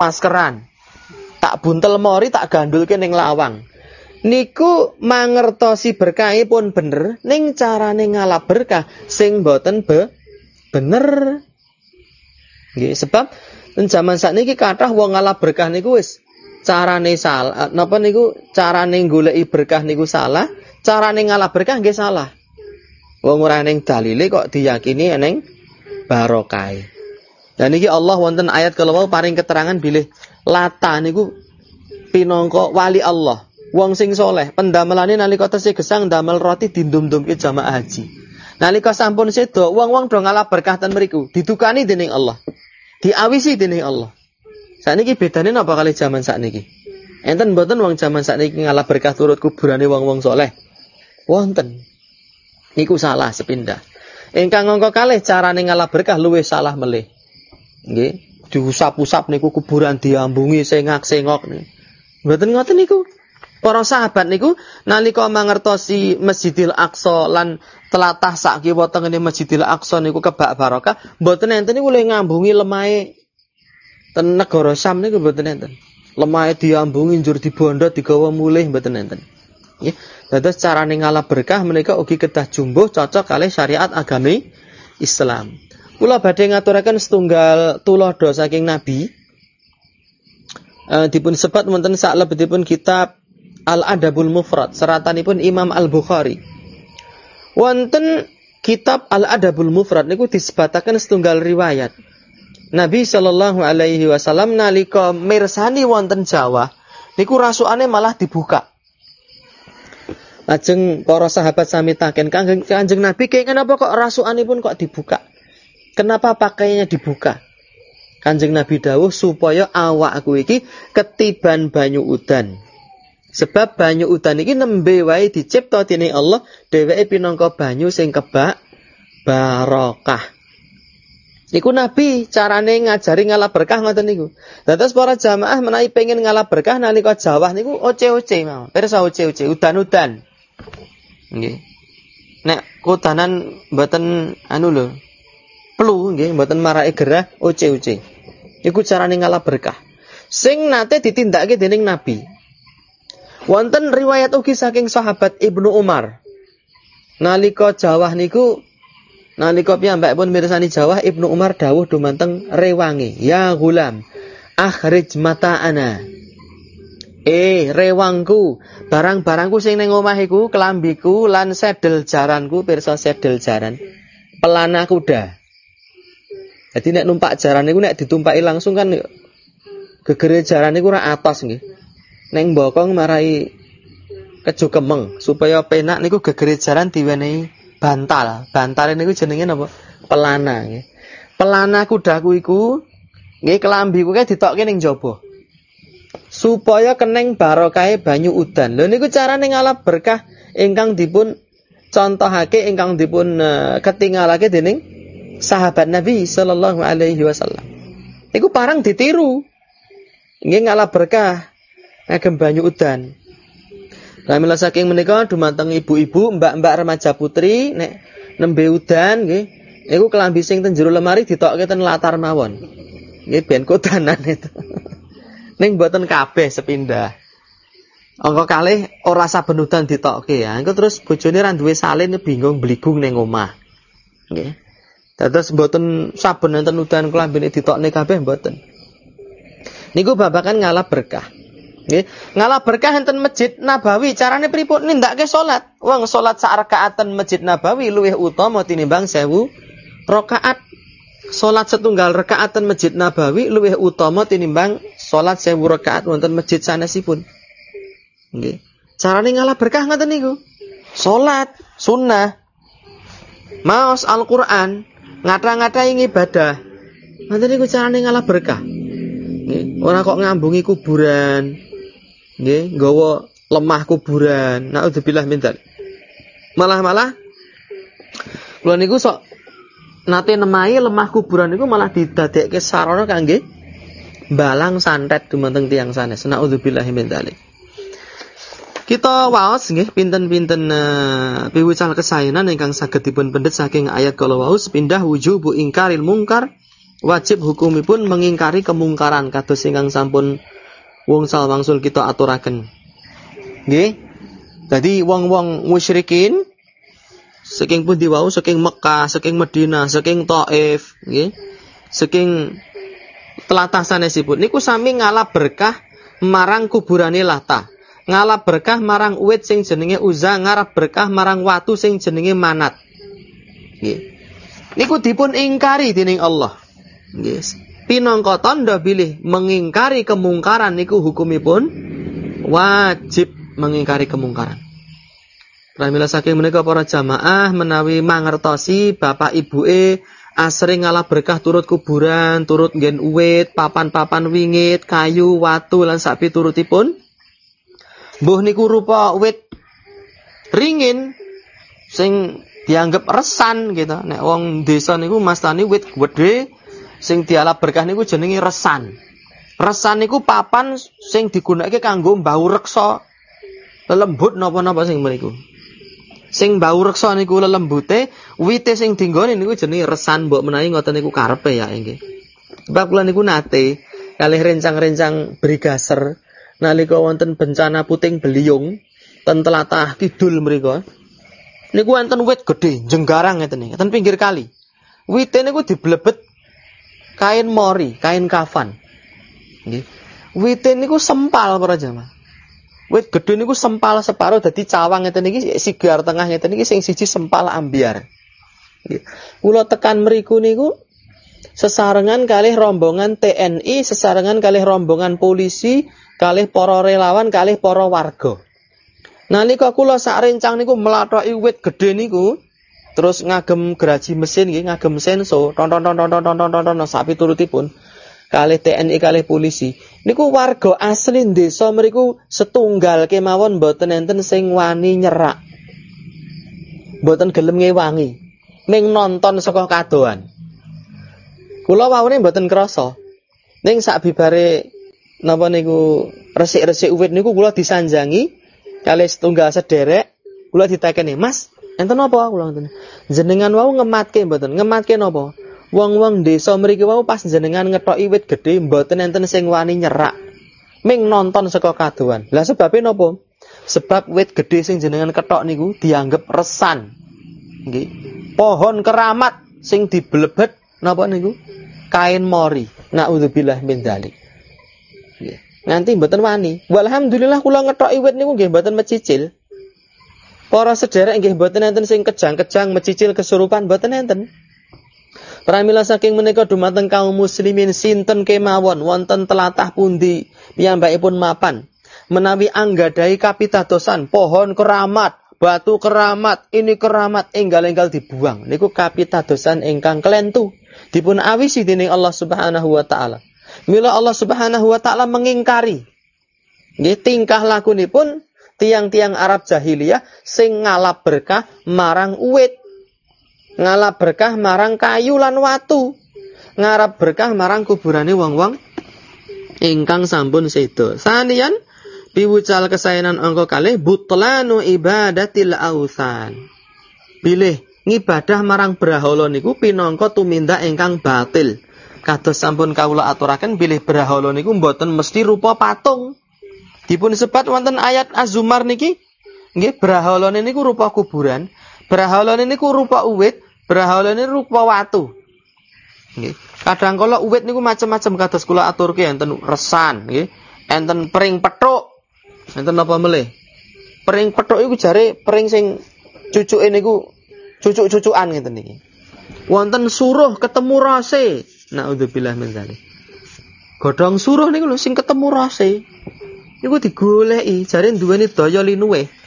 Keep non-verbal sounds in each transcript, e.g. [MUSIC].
maskeran. Tak buntel mori tak gandulke ning lawang. Niku mangertosi berkah pun bener ning carane ngalap berkah sing boten be bener. Nggih, sebab zaman sakniki kathah wong ngalap berkah niku wis carane salah. Napa niku carane goleki berkah niku salah, carane ngalap berkah nggih salah. Wong ora ning dalile kok diyakini eneng barokah. Dan iki Allah wonten ayat kalau paring keterangan bilih lata niku pinangka wali Allah. Wong sing soleh, pendamelane nalika tesih gesang damel roti dindum-dumke jamaah haji. Nalika sampun sedo, wong-wong do ngalah berkah ten mriku, didukani dening Allah. Diawisi dening Allah. Sakniki bedane napa kali zaman sakniki? Enten mboten wong zaman sakniki ngalah berkah turut kuburane wong-wong soleh. Wonten. Niku salah sepindah. Ingkang ngangka kalih carane ngalah berkah luwih salah melih. Nggih, diusap-usap niku kuburan diambungi sengak-sengok nih. Mboten ngoten niku. Para sahabat niku nalika mangertosi Masjidil Aqsa lan telatah sak kiwa tengene Masjidil Aqsa niku kebak barokah, mboten enten niku le ngambungi lemahe ten negara Sam niku mboten enten. Lemahe diambungi njur dibondo digawa mulih mboten enten. Nggih. Dados carane ngalah berkah menika ugi kedah jumbuh cocok kali syariat agami Islam. Kula badhe ngaturaken setunggal tulodo saking Nabi. Uh, dipun sebat wonten saklebetipun kitab Al-Adabul Mufrad seratanipun Imam Al-Bukhari. Wonten kitab Al-Adabul Mufrad niku disebataken setunggal riwayat. Nabi Shallallahu alaihi wasallam nalika mirsani wonten Jawa niku rasukane malah dibuka. Lajeng para sahabat sami taken kanjeng, Nabi kenging kenapa kok rasukanipun kok dibuka? Kenapa pakainya dibuka? Kanjeng Nabi dawuh supaya awakku iki ketiban banyu udan. Sebab banyu udan iki nembe wae dicipta dening Allah dheweke pinangka banyu sing kebak barokah. Niku Nabi carane ngajari ngalah berkah ngoten niku. Dados para jamaah menawi pengen ngalah berkah nalika jawah niku oce-oce mawon. Pirsa oce-oce, udan-udan. Nggih. Nek kodanan mboten anu lho. Pelu nggih, mboten marake gerah oce-oce. Iku carane ngalah berkah. Sing nate ditindakake dening Nabi. Wonten riwayat ugi saking sahabat Ibnu Umar. Nalika jawah niku nalika piyambakipun mirsani jawah Ibnu Umar dawuh dumateng rewangi, "Ya gulam, akhrij ana. Eh, rewangku, barang-barangku sing ning omah iku, kelambiku lan sedel jaranku, pirsa sedel jaran. Pelana kuda. Jadi nek numpak jaran niku nek ditumpaki langsung kan gegere jaran niku ora atas nggih neng bokong marai keju kemeng supaya penak niku gegere jaran diwenehi bantal. Bantal niku jenenge napa? Pelana nggih. Pelana kudaku iku nggih kelambiku kae ditokke ning jaba. Supaya keneng barokahe banyu udan. Lho niku carane ngalap berkah ingkang dipun contohake ingkang dipun uh, ketinggalake dening sahabat Nabi sallallahu alaihi wasallam. Iku parang ditiru. Nggih ngalap berkah ngagem banyu udan. Lamila saking menika dumateng ibu-ibu, mbak-mbak remaja putri nek nembe udan nggih, iku kelambi sing ten lemari ditokke ten latar mawon. Nggih ben kodanan itu. [LAUGHS] Ning mboten kabeh sepindah. Angka kalih ora saben udan ditokke ya. Engko terus bojone ra salin bingung bligung ning omah. Nggih. Dados mboten saben enten udan kelambine ditokne kabeh mboten. Niku babakan ngalah berkah. Nggih. Ngalah berkah enten Masjid Nabawi, carane pripun nindakake salat. Wong salat sak rakaatan Masjid Nabawi luwih utama tinimbang sewu rakaat. Salat setunggal rakaatan Masjid Nabawi luwih utama tinimbang salat sewu rakaat wonten masjid sanesipun. Nggih. Carane ngalah berkah ngoten niku. Salat sunnah. Maos Al-Qur'an, ngata-ngata ibadah. Ngoten niku carane ngalah berkah. Nggih, ora kok ngambungi kuburan. Nggih nggawa lemah kuburan. Naudzubillah min malah-malah kula niku sok nate nemai lemah kuburan niku malah didadekke sarana kangge balang santet dumateng tiyang sanes. Naudzubillah min dzalik kita waos nggih pinten-pinten uh, piwucal kesaenan ingkang saged dipun pendet saking ayat kala wau sepindah wujubu ingkaril mungkar wajib hukumipun mengingkari kemungkaran kados ingkang sampun wong salwangsul kita aturaken. Nggih. Dadi wong-wong musyrikin saking pundi wau saking Mekah, saking Madinah, saking Taif, nggih. Saking telatah sanesipun niku sami ngalap berkah marang kuburane Lata. Ngalap berkah marang uwit sing jenenge Uza, ngarap berkah marang watu sing jenenge Manat. Nggih. Niku dipun ingkari dening Allah. Yes. Pinangka tanda bilih mengingkari kemungkaran niku hukumipun wajib mengingkari kemungkaran. Pramila saking menika para jamaah menawi mangertosi bapak ibu e asring ngalah berkah turut kuburan, turut nggen uwit, papan-papan wingit, kayu, watu lan sapi turutipun. Mbuh niku rupa uwit ringin sing dianggap resan gitu. Nek wong desa niku mastani wit gede sing dialap berkah niku jenenge resan. Resan niku papan sing digunakake kanggo mbau reksa. Lelembut napa-napa sing mriku. Sing mbau reksa niku lelembute, wite sing dinggone niku jenenge resan mbok menawi ngoten niku karepe ya nggih. Sebab kula niku nate kalih rencang-rencang brigaser nalika wonten bencana puting beliung ten telatah kidul mriku. Niku wonten wit gedhe jenggarang ngeten iki, ten pinggir kali. Wite niku diblebet kain mori, kain kafan. Nggih. Wite niku sempal para jamaah. Wit gedhe niku sempal separo dadi cawang ngeten iki sigar tengah ngeten iki sing siji sempal ambiar. Nggih. Kula tekan mriku niku sesarengan kalih rombongan TNI, sesarengan kalih rombongan polisi, kalih para relawan, kalih para warga. Nalika kula sak rencang niku mlathoki wit gedhe niku, Terus ngagem geraji mesin nggih, ngagem senso, tonton tonton tonton tonton tonton sapi turutipun. Kali TNI kali polisi. Niku warga asli desa mriku setunggal kemawon mboten enten sing wani nyerak. Mboten gelem ngewangi. Ning nonton saka kadoan. Kula wawune mboten krasa. Ning sak bibare napa niku resik-resik uwit niku kula disanjangi kali setunggal sederek kula ditekeni, "Mas, Enten apa kula ngoten. Jenengan wau ngematke mboten? Ngematke napa? Wong-wong desa mriki wau pas jenengan ngethoki wit gedhe mboten enten sing wani nyerak. Ming nonton saka kadoan. Lah sebabe napa? Sebab wit gedhe sing jenengan kethok niku dianggap resan. Nggih. Pohon keramat sing diblebet napa niku? Kain mori. Nauzubillah min dzalik. Nggih. Nganti mboten wani. Walhamdulillah kula ngethoki wit niku nggih mboten mecicil. Para sederek nggih mboten enten sing kejang-kejang mecicil kesurupan mboten enten. Pramila saking menika dumateng kaum muslimin sinten kemawon wonten telatah pundi piyambakipun mapan menawi anggadai kapitadosan pohon keramat batu keramat ini keramat enggal-enggal dibuang niku kapitadosan ingkang kelentu dipun awisi dening Allah Subhanahu wa taala mila Allah Subhanahu wa taala mengingkari nggih tingkah lakunipun tiang-tiang Arab jahiliyah sing ngalap berkah marang uwit. Ngalap berkah marang kayu lan watu. Ngarap berkah marang kuburane wong-wong ingkang sampun sedo. Sanian piwucal kesayanan angka kalih butlanu ibadatil ausan. Pilih ngibadah marang brahala niku pinangka tumindak ingkang batil. Kados sampun kawula aturaken bilih brahala niku mboten mesti rupa patung. Dipun sebat wonten ayat Az-Zumar niki nggih brahalane niku rupa kuburan, brahalane niku rupa uwit, brahalane rupa watu. Nggih. Kadang kala uwit niku macam-macam kados kula aturke enten resan nggih, enten pering pethuk. Enten apa melih? Pering pethuk iku jare pering sing cucuke niku cucuk-cucukan ngeten niki. Wonten suruh ketemu rase. Nauzubillah min dzalik. Godhong suruh niku lho sing ketemu rase. Niku digoleki jare duweni daya linuwe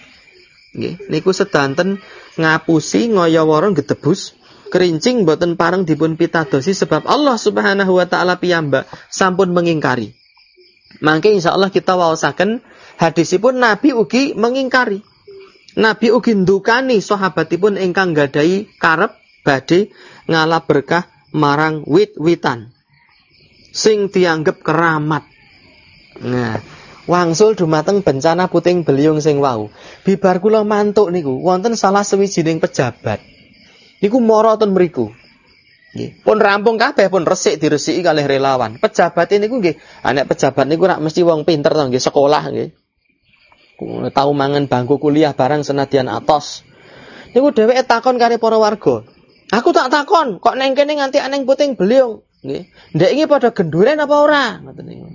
nggih niku sedanten ngapusi ngayawara gedebus kerincing boten pareng dipun pitadosi sebab Allah Subhanahu wa taala piyambak sampun mengingkari. Mangke insyaallah kita waosaken hadisipun Nabi ugi mengingkari. Nabi ugi ndukani sahabatipun ingkang gadai karep badhe ngalap berkah marang wit-witan sing dianggap keramat nah wangsul dumateng bencana puting beliung sing wau. Bibar kula mantuk niku wonten salah sewijining pejabat. Niku mara ten mriku. Nggih. Pun rampung kabeh pun resik diresiki kalih relawan. Pejabat niku nggih, anak pejabat niku rak mesti wong pinter to nggih sekolah nggih. Tahu mangan bangku kuliah barang senadyan atos. Niku dheweke takon kare para warga. Aku tak takon, kok neng kene nganti aneng puting beliung. Nggih. Ndek iki padha genduren apa ora? Ngoten niku.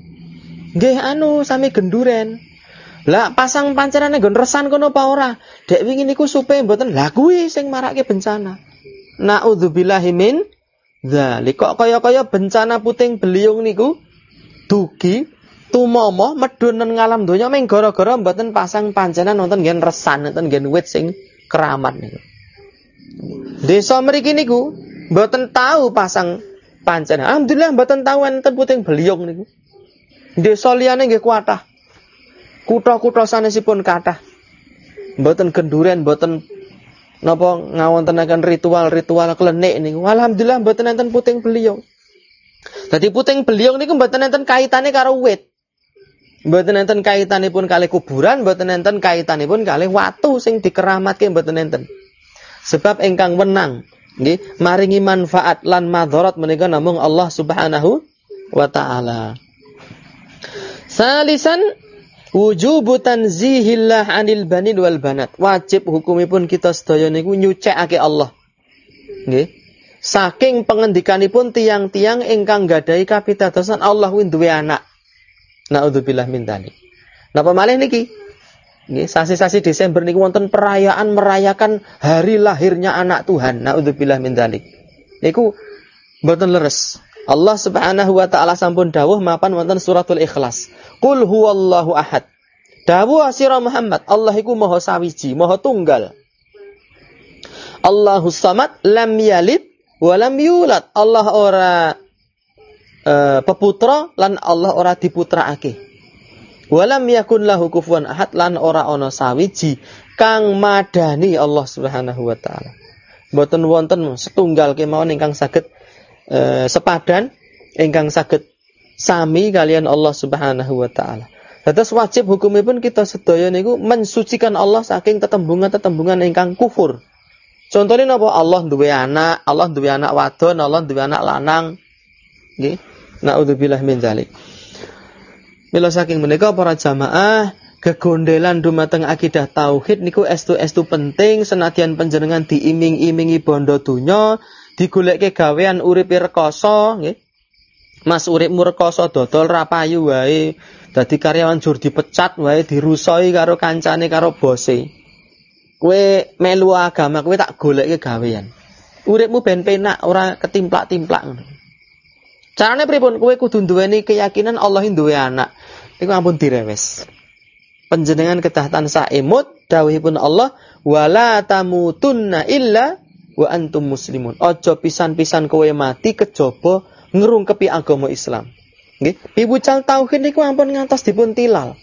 Nggih anu sami genduren. Lah pasang pancerane nggon resan kono apa ora? Dek wingi niku supe mboten. Lah kuwi sing marake bencana. Nauzubillahi min Zalik kok kaya-kaya bencana puting beliung niku dugi tumomo medun ngalam donya meng gara-gara mboten pasang pancenan nonton gen resan nonton gen wit sing keramat niku. Desa mriki niku mboten tahu pasang pancenan. Alhamdulillah mboten tahu enten puting beliung niku. Desa liyane nggih kuatah. Kutha-kutha sanesipun kathah. Mboten genduren, mboten napa ngawontenaken ritual-ritual klenik niku. Alhamdulillah mboten enten puting beliung. Dadi puting beliung niku mboten enten kaitane karo wit. Mboten enten kaitanipun kali kuburan, mboten enten kaitanipun kali watu sing dikeramatke mboten enten. Sebab ingkang wenang nggih maringi manfaat lan madharat menika namung Allah Subhanahu wa taala. Salisan Wujubu tanzihillah anil banin wal banat. Wajib hukumipun kita sedaya niku nyucekake Allah. Nggih. Saking pengendikanipun tiang-tiang ingkang gadai kapitadosan Allah kuwi duwe anak. Nauzubillah min dzalik. Napa malih niki? Nggih, sasi-sasi Desember niku wonten perayaan merayakan hari lahirnya anak Tuhan. Nauzubillah min dzalik. Niku mboten leres. Allah Subhanahu wa taala sampun dawuh mapan wonten suratul Ikhlas. Qul huwallahu ahad. Dawuh sira Muhammad, Allah iku maha sawiji, maha tunggal. Allahu samad lam yalid wa lam yulad. Allah ora uh, peputra lan Allah ora diputraake. Walam yakun lahu kufuwan ahad lan ora ana sawiji kang madani Allah Subhanahu wa taala. Mboten wonten setunggal kemawon ingkang saged e, sepadan ingkang saged sami kalian Allah Subhanahu wa taala. Dados wajib hukumipun kita sedaya niku mensucikan Allah saking tetembungan-tetembungan ingkang kufur. Contohnya napa? Allah duwe anak, Allah duwe anak wadon, Allah duwe anak lanang. Nggih. Nauzubillah min dzalik. Mila saking menika para jamaah kegondelan dumateng akidah tauhid niku estu-estu penting senadyan panjenengan diiming-imingi bondo dunya digoleke gawean uripe rekoso nggih. Mas uripmu rekoso dodol ra payu wae. Dadi karyawan jur dipecat wae dirusoi karo kancane karo bose. Kue melu agama kue tak goleke gawean. Uripmu ben penak ora ketimplak-timplak ngono. Carane pripun? Kue kudu duweni keyakinan Allah duwe anak. Iku ampun direwes. Panjenengan kedah tansah emut dawuhipun Allah wala tamutunna illa wa antum muslimun. Ojo pisan-pisan kowe mati kejaba ngerungkepi agama Islam. Nggih, piwucal tauhid niku ampun ngantos dipun tilal.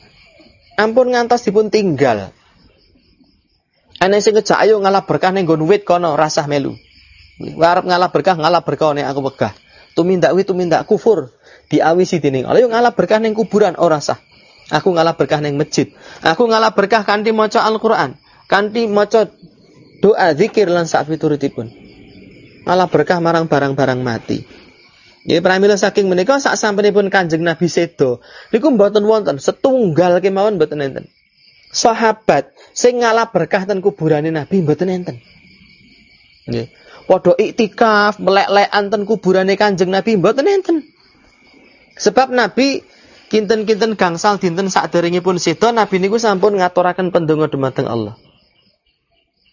Ampun ngantos dipun tinggal. Ana sing ngejak ayo ngalah berkah ning nggon wit kono rasah melu. Arep ngalah berkah ngalah berkah nek aku wegah. Tumindak wit tumindak kufur diawisi dening Allah. Yo ngalah berkah ning kuburan ora sah. Aku ngalah berkah ning masjid. Aku ngalah berkah kanthi maca Al-Qur'an, kanthi maca doa zikir lan sak pun, Malah berkah marang barang-barang mati. Ya pramila saking menika sak sampunipun Kanjeng Nabi sedo niku mboten wonten setunggal kemawon mboten enten. Sahabat sing ngalah berkah ten kuburane Nabi mboten enten. Nggih. Padha iktikaf melek-lekan ten kuburane Kanjeng Nabi mboten enten. Sebab Nabi kinten-kinten gangsal dinten pun sedo Nabi niku sampun ngaturaken pendonga dumateng Allah.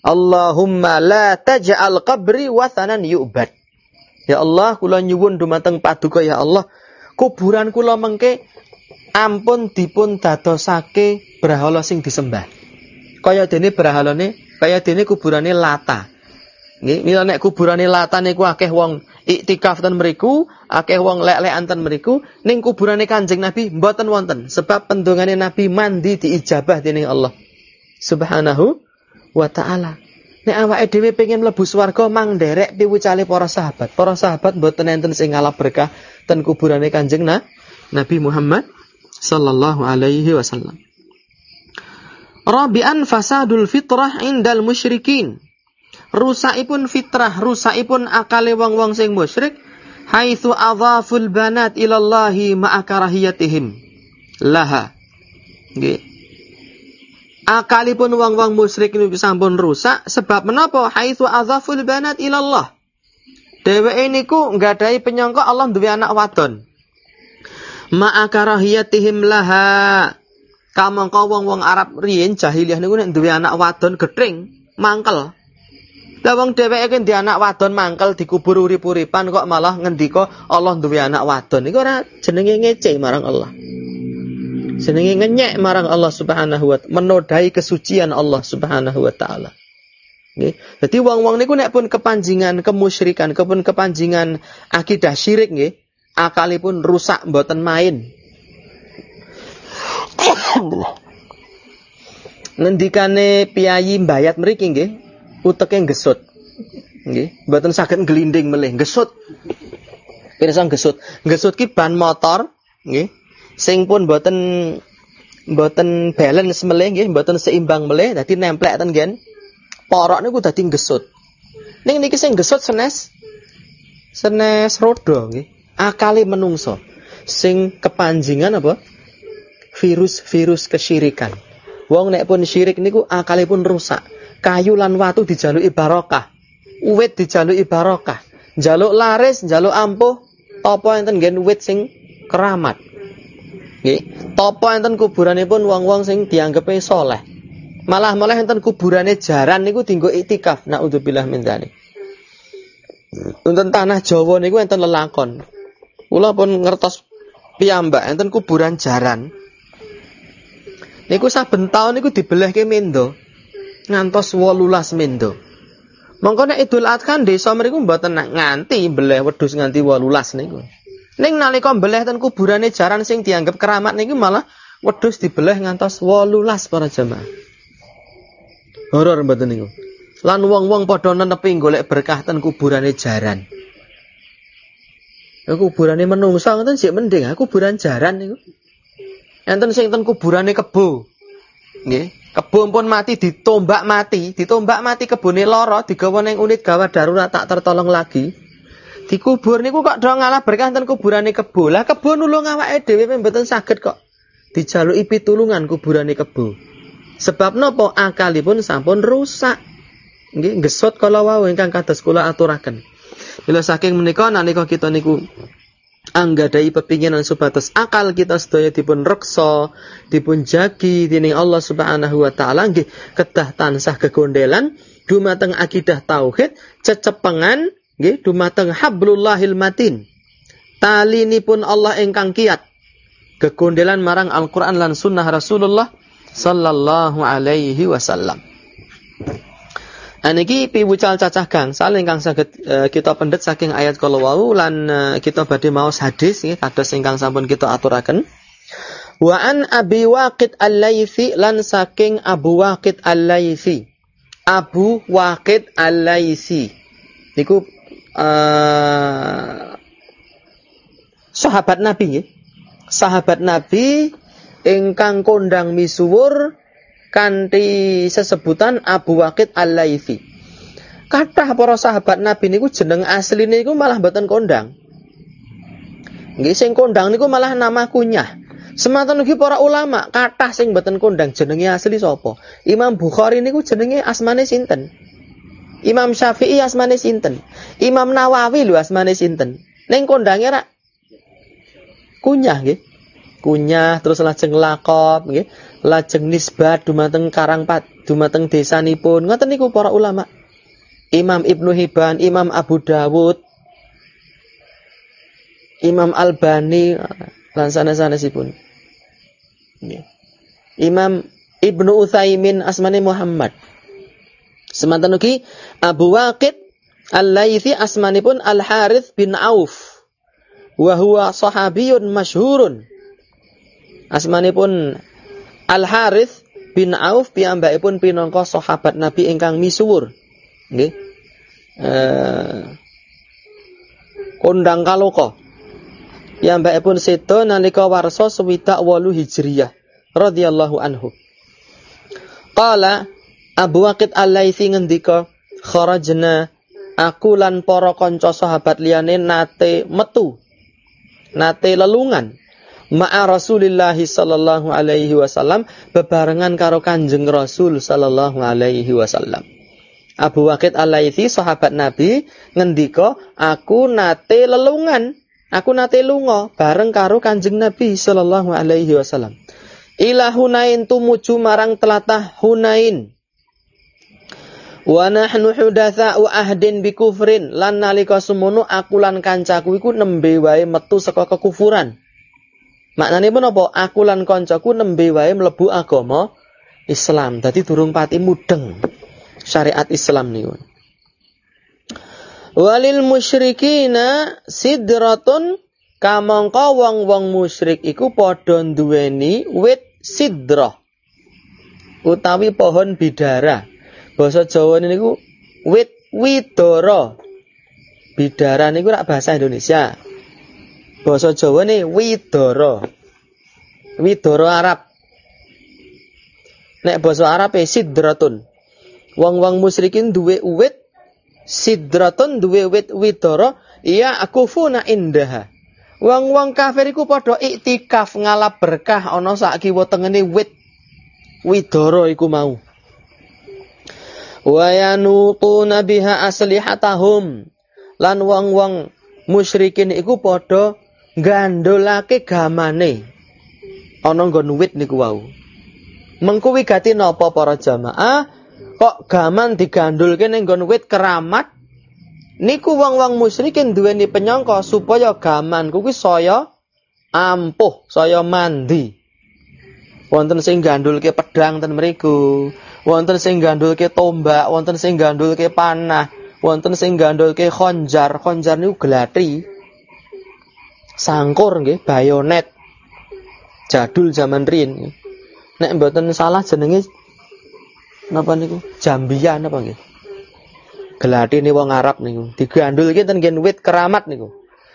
Allahumma la taj'al qabri wathanan yu'bad. Ya Allah, kula nyuwun dumateng paduka ya Allah, kuburan kula mengke ampun dipun dadosake berhala sing disembah. Kaya dene berhalane, kaya dene kuburane Lata. Nggih, mila nek kuburane Lata niku akeh wong iktikaf ten mriku, akeh wong lek-lekan ten mriku, ning kuburane Kanjeng Nabi mboten wonten sebab pendongane Nabi mandi diijabah dening Allah. Subhanahu wa taala. Nek awake dhewe pengen mlebu swarga mang nderek piwucale para sahabat. Para sahabat mboten enten sing ngalap berkah ten kuburane Kanjeng nah, Nabi Muhammad sallallahu alaihi wasallam. Rabi'an fasadul fitrah indal musyrikin. Rusakipun fitrah, rusakipun akale wong-wong sing musyrik haitsu adhaful banat ilallahi ma'akarahiyatihim laha. Nggih. Akalipun wong-wong musyrik ini sampun rusak sebab menapa haitsu adhaful banat ilallah. Dheweke niku nggadahi penyangka Allah duwe anak wadon. Ma'akarahiyatihim laha. Kamangka wong-wong Arab riyin jahiliyah niku nek duwe anak wadon gething, mangkel. Lah wong dheweke di anak wadon mangkel dikubur urip-uripan kok malah ngendika Allah duwe anak wadon. Iku ora jenenge ngece marang Allah. Jenenge ngenyek marang Allah Subhanahu wa taala, menodai kesucian Allah Subhanahu wa taala. Nggih. Dadi wong-wong niku nek pun kepanjingan kemusyrikan, kepun kepanjingan akidah syirik nggih, akalipun rusak mboten main. [COUGHS] Ngendikane piyayi mbayat mriki nggih, uteke gesut. Nggih, mboten saged glinding melih, gesut. Pirsa gesut. Gesut ki ban motor, nggih. Sing pun mboten mboten balance melih nggih, mboten seimbang melih, dadi nemplek ten ngen. Porok niku dadi gesut. Ning niki sing gesut senes senes roda nggih. Akale menungso. Sing kepanjingan apa? virus-virus kesyirikan. Wong nek pun syirik niku akalipun rusak. Kayu lan watu dijaluki barokah. Uwit dijaluki barokah. Jaluk laris, jaluk ampuh, topo enten nggen wit sing keramat. Nggih, topo enten kuburanipun wong-wong sing dianggepe soleh. Malah malah enten kuburane jaran niku dienggo iktikaf. Naudzubillah min dzalik. Enten tanah Jawa niku enten lelakon. Kula pun ngertos piyambak enten kuburan jaran. Niku saben taun niku dibelehke mendo. Ngantos 18 mendo. Mongko nek Idul Adha desa mriku mboten nganti beleh wedhus nganti 18 niku. Ning nalika beleh ten kuburane jaran sing dianggap keramat niku malah wedhus dibeleh ngantos 18 para jamaah. Horor mboten niku. Lan wong-wong padha nenepi golek berkah ten kuburane jaran. Ya kuburane menungsa ngoten sik mending, aku kuburan jaran niku. Enten sing ten kuburane kebo. Nggih, kebo pun mati ditombak mati, ditombak mati kebone lara digawa ning unit gawat darurat tak tertolong lagi. Dikubur niku kok do ngalah berkah ten kuburane kebo. Lah kebo nulung awake dhewe mboten saged kok. Dijaluki pitulungan kuburane kebo. Sebab napa akalipun sampun rusak. Nggih, gesot kala wau ingkang kados kula aturaken. Bila saking menika nalika kita niku anggadai pepinginan supados akal kita sedaya dipun reksa, dipun jagi dening Allah Subhanahu wa taala nggih kedah tansah kegondelan dumateng akidah tauhid cecepengan nggih dumateng hablullahil matin. Talinipun Allah ingkang kiat. Kegondelan marang Al-Qur'an lan sunnah Rasulullah sallallahu alaihi wasallam. Aniki piwucal cacah gangsal ingkang saged uh, kita pendet saking ayat kala wau lan uh, kita badhe maos hadis nggih kados ingkang sampun kita aturaken. Wa an Abi Waqid Al-Laitsi lan saking Abu Waqid Al-Laitsi. Abu Waqid Al-Laitsi. Niku uh, sahabat Nabi nggih. Sahabat Nabi ingkang kondang misuwur kanthi sesebutan Abu Waqid Al-Laitsi. Kathah para sahabat Nabi niku jeneng asline niku malah mboten kondang. Nggih sing kondang niku malah nama kunyah. Semanten ugi para ulama kathah sing mboten kondang jenenge asli sapa? Imam Bukhari niku jenenge asmane sinten? Imam Syafi'i asmane sinten? Imam Nawawi lho asmane sinten? Ning kondange ra kunyah nggih. Kunyah terus lajeng lakop lajeng nisbat dumateng Karangpat dumateng desanipun. Ngoten niku para ulama. Imam Ibnu Hibban Imam Abu Dawud Imam Albani lan sanes-sanesipun. Imam Ibnu Utsaimin asmane Muhammad. Semanten ugi Abu Waqid Al-Laitsi asmanipun Al Harith bin Auf. Wa huwa sahabiyun masyhurun. Asmanipun Al Harith bin Auf piyambakipun pinangka sahabat Nabi ingkang misuwur. Nggih. Eh kondang kaloka. Piyambakipun sedo nalika warsa swidak wolu Hijriyah radhiyallahu anhu. Qala Abu Waqid Al-Laitsi ngendika, kharajna aku lan para kanca sahabat liyane nate metu nate lelungan ma'a Rasulillah sallallahu alaihi wasallam bebarengan karo Kanjeng Rasul sallallahu alaihi wasallam. Abu Waqid Al-Laitsi sahabat Nabi ngendika aku nate lelungan aku nate lunga bareng karo Kanjeng Nabi sallallahu alaihi wasallam. Ila Hunain tumuju marang telatah Hunain. Wa nahnu hudatsa'u ahdin bi kufrin lan nalika semono aku lan kancaku iku nembe wae metu saka kekufuran. Maknane apa? Aku lan koncoku nembe wae mlebu agama Islam. Dadi durung pati mudeng syariat Islam niku. Walil musyrikina sidratun kamangka wong-wong musyrik iku padha duweni wit sidrah utawi pohon bidara. Basa Jawa niku wit widara. Bidara niku rak bahasa Indonesia. Basa Jawa nih widoro. Widoro Arab. Nek basa Arab e sidratun. Wong-wong musyrikin duwe uwit sidratun duwe wit widoro iya akufuna indaha. Wong-wong kafir iku padha iktikaf ngalap berkah ana sak kiwa tengene wit widoro iku mau. Wa yanuquna biha aslihatahum. Lan wong-wong musyrikin iku padha gandolake gamane ana nggon wit niku wau. Mengko wigati napa para jamaah? Kok gaman digandulke ning nggon wit keramat? Niku wong-wong musyrikin duweni penyangka supaya gaman kuwi saya ampuh, saya mandi. Wonten sing gandulke pedang ten mriku, wonten sing gandulke tombak, wonten sing gandulke panah, wonten sing gandulke khonjar. Khonjar niku glathi sangkur nggih bayonet. Jadul zaman rin nek mboten salah jenenge napa niku? Jambian apa nggih? Ini wong Arab niku. Digandul iki ten wit keramat niku.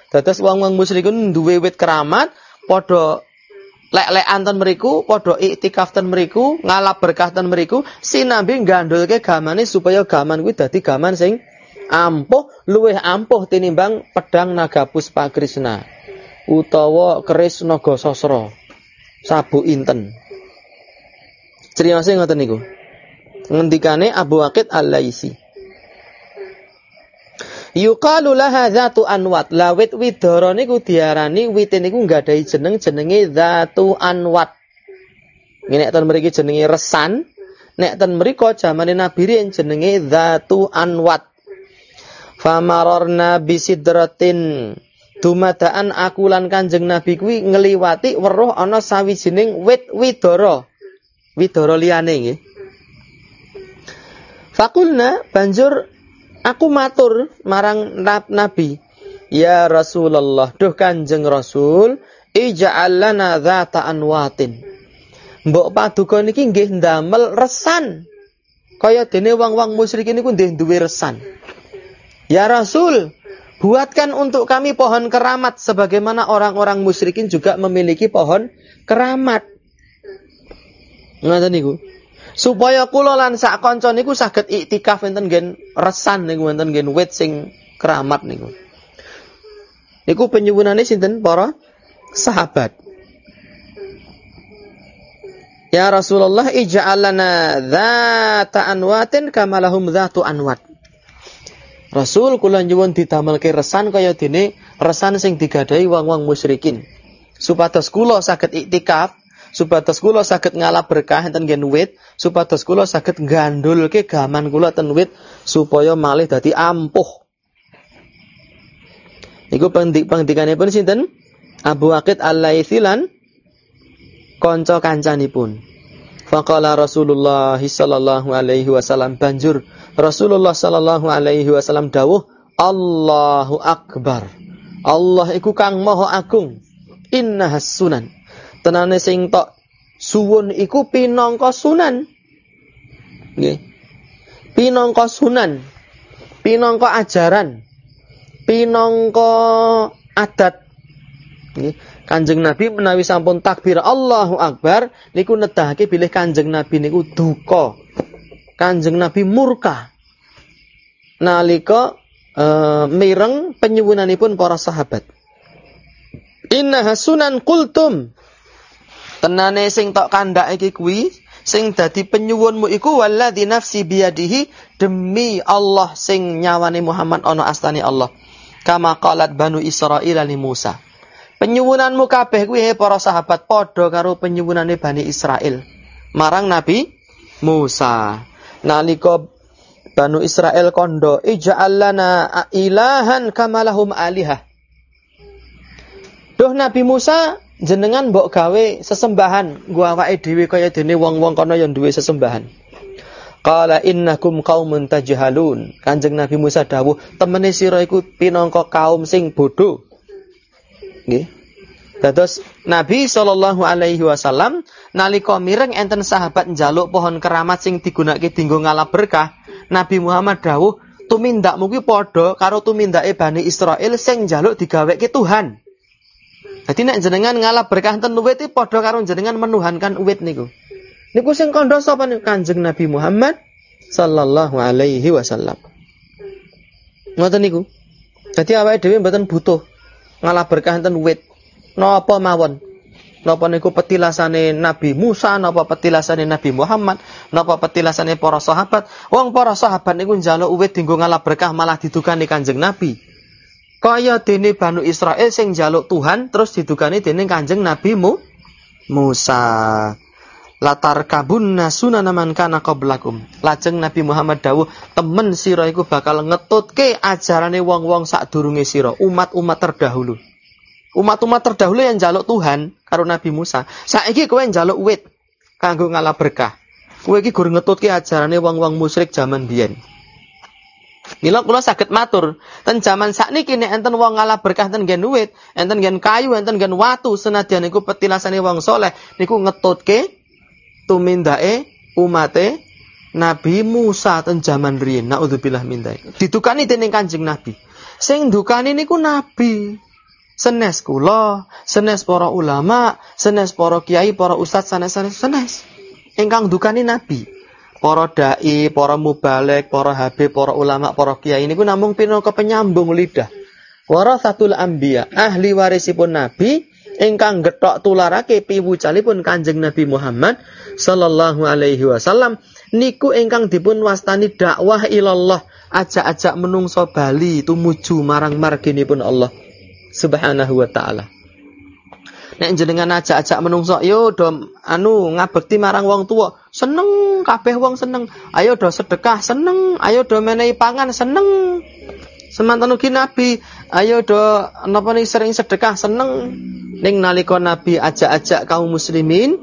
Dados wong-wong musyrikun duwe wit keramat padha lek-lekan ten mriku padha iktikaf ten mriku ngalap berkah ten mriku sinambi gandulke gamane supaya gaman kuwi dadi gaman sing ampuh luwih ampuh tinimbang pedang naga puspa Krishna utawa keris naga sasra sabu inten Ceriyose ngoten niku ngendikane Abu Waqid Al-Laisi Yuqalu laha zatu anwat. Lawit widara niku diarani wit niku nggadahi jeneng jenenge zatu anwat. Nek ten mriki jenenge resan, nek ten mriko jamane Nabi riyen jenenge zatu anwat. Famararna bisidratin dumadaan aku lan Kanjeng Nabi kuwi ngliwati weruh ana sawijining wit widara. Widara liyane nggih. Fakulna banjur aku matur marang Nabi, "Ya Rasulullah, duh Kanjeng Rasul, ija'al lana dzata anwatin." Mbok paduka niki nggih ndamel resan. Kaya dene wong-wong musyrik niku nggih duwe resan. Ya Rasul, Buatkan untuk kami pohon keramat sebagaimana orang-orang musyrikin juga memiliki pohon keramat. Ngoten niku. Supaya kula lan sak kanca niku saged iktikaf enten gen resan niku enten gen wit sing keramat niku. Niku penyuwunane sinten para sahabat. Ya Rasulullah ij'al lana dzata anwatin kama lahum dzatu anwat. Rasul kula nyuwun didamelke resan kaya dene resan sing digadai wong-wong musyrikin. Supados kula saged iktikaf, supados kula saged ngalap berkah enten nggen wit, supados kula saged gandulke gaman kula ten wit supaya malih dadi ampuh. Iku pun sinten? Abu Aqid Al-Laitsi lan kanca kancanipun. Faqala Rasulullah sallallahu alaihi wasallam banjur Rasulullah sallallahu alaihi wasallam dawuh Allahu akbar. Allah iku kang maha agung. Inna sunan. Tenane sing tok suwun iku pinangka sunan. Nggih. Pinangka sunan. Pinangka ajaran. Pinangka adat. Nggih. Kanjeng Nabi menawi sampun takbir Allahu Akbar niku nedahake bilih Kanjeng Nabi niku duka Kanjeng Nabi murka. nalika uh, mireng penyuwunanipun para sahabat. Inna hasunan kultum. Tenane sing tok kandak iki kuwi sing dadi penyuwunmu iku walladzi nafsi biyadihi demi Allah sing nyawane Muhammad ana astani Allah. Kama qalat Banu Israil li Musa. Penyuwunanmu kabeh kuwi para sahabat padha karo penyuwunane Bani Israel. Marang Nabi Musa. Nalika Banu Israel kondo ija'al lana ilahan kamalahum alihah. Duh Nabi Musa jenengan mbok gawe sesembahan gua awake dhewe kaya dene wong-wong kono yang duwe sesembahan. Qala innakum qaumun tajhalun. Kanjeng Nabi Musa dawuh, temene sira iku pinangka kaum sing bodoh. Nggih. Dados Nabi sallallahu alaihi wasallam nalika mireng enten sahabat njaluk pohon keramat sing digunakake dinggo ngalap berkah, Nabi Muhammad dawuh, tumindakmu kuwi padha karo tumindake Bani Israel sing njaluk digaweke Tuhan. Jadi nek jenengan ngalap berkah ten uwit iki padha karo jenengan menuhankan uwit niku. Niku sing kandha sapa niku Kanjeng Nabi Muhammad sallallahu alaihi wasallam. Ngoten niku. Jadi awake dhewe mboten butuh ngalap berkah ten uwit. Napa mawon? Napa niku petilasane Nabi Musa, napa petilasane Nabi Muhammad, napa petilasane para sahabat. Wong para sahabat niku njaluk uwit dinggo ngalap berkah malah didukani Kanjeng Nabi. Kaya dene Banu Israel sing jaluk Tuhan terus didukani dene Kanjeng Nabi Mu Musa. Latar kabunna sunana man kana qablakum. Lajeng Nabi Muhammad dawuh, temen sira iku bakal ngetutke ajarane wong-wong sadurunge sira, umat-umat terdahulu. Umat-umat terdahulu yang jaluk Tuhan karo Nabi Musa. Saiki kowe njaluk wit kanggo ngalah berkah. Kowe iki gur ngetutke ajarane wong-wong musyrik zaman biyen. Mila kula saged matur, ten jaman sakniki nek enten wong ngalah berkah ten gen duit, enten gen kayu, enten gen watu senadyan niku petilasane wong soleh niku ngetutke tumindake umate Nabi Musa ten jaman riyin. Nauzubillah min dzalik. Ditukani dening Kanjeng Nabi. Sing dukani niku Nabi. Senes kula, senes para ulama, senes para kiai, para ustaz sanes-sanes senes. Ingkang dukani Nabi para dai, para mubalek, para habib, para ulama, para kiai ini namung pinangka penyambung lidah. Warasatul anbiya, ahli warisipun nabi ingkang getok tularake piwucalipun Kanjeng Nabi Muhammad sallallahu alaihi wasallam niku ingkang dipun wastani dakwah ilallah, ajak-ajak menungso bali tumuju marang marginipun Allah subhanahu wa taala. Nek jenengan ajak-ajak menungso, yo do anu ngabekti marang wong tua, seneng kabeh wong seneng. Ayo do sedekah seneng, ayo do menehi pangan seneng. Semantan ugi Nabi, ayo do napa nih sering sedekah seneng. Ning nalika Nabi ajak-ajak kaum muslimin,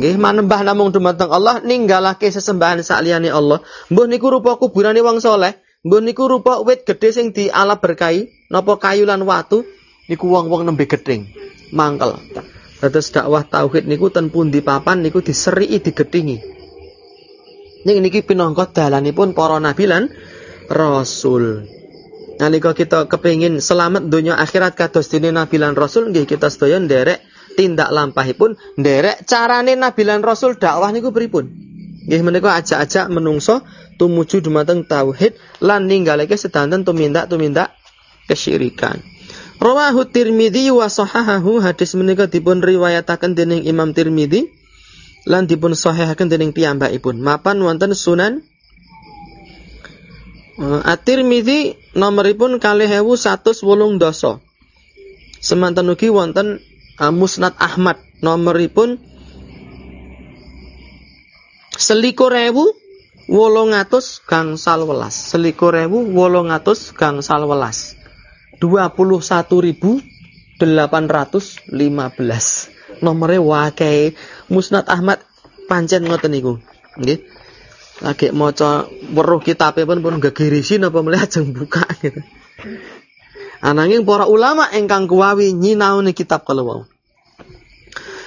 nggih manembah namung dumateng Allah ninggalake sesembahan sakliyane Allah. Mbuh niku rupa kuburane wong soleh, mbuh niku rupa wit gedhe sing dialap berkai, napa kayu lan watu, niku wong-wong nembe gedhing mangkel. Dados dakwah tauhid niku ten pundi papan niku diseriki digedhingi. Ning niki pinangka dalanipun para nabi lan rasul. Nalika kita kepingin selamat dunia akhirat kados dene nabi lan rasul nggih kita sedaya nderek tindak lampahipun nderek carane nabi lan rasul dakwah niku pripun. Nggih menika ajak-ajak menungso tumuju dumateng tauhid lan ninggalake sedanten tumindak tumindak kesyirikan. Rawahu Tirmidzi wa sahahahu hadis menika dipun riwayataken dening Imam Tirmidzi lan dipun sahihaken dening piyambakipun. Mapan wonten Sunan uh, At-Tirmidzi nomoripun kalih ewu satus wolung doso. Semanten ugi wonten uh, Musnad Ahmad nomoripun selikur ewu wolong atus gangsal welas. Selikur ewu wolong atus gangsal welas. 21.815. Nomornya wakai Musnad Ahmad pancen ngoten niku. Nggih. Lagi maca weruh kitabe pun pun gegirisi napa melihat jeng buka gitu. Ananging para ulama ingkang kuwawi nyinaoni kitab kalau.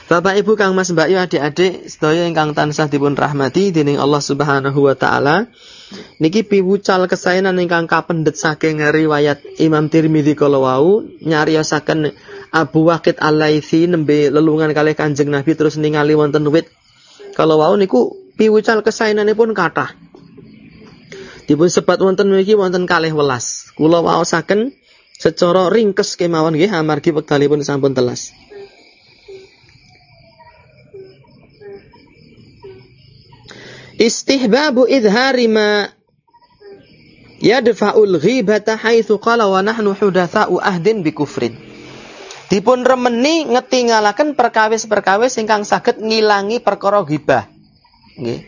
Bapak Ibu Kang Mas Mbak Yu adik-adik sedaya ingkang tansah dipun rahmati dening Allah Subhanahu wa taala. Niki piwucal kesaenan ingkang kapendet saking riwayat Imam Tirmidzi kala wau nyariosaken Abu Waqid Al-Laitsi nembe lelungan kalih Kanjeng Nabi terus ningali wonten wit. Kala wau niku piwucal kesaenanipun kathah. Dipun sebat wonten mriki wonten kalih welas. Kula waosaken secara ringkes kemawon nggih amargi wektalipun sampun telas. Istihbabu idhari ma yadfa'ul ghibata haitsu qala wa nahnu hudatsa'u ahdin bi kufrin. Dipun remeni ngetingalaken perkawis-perkawis ingkang saged ngilangi perkara ghibah. Nggih.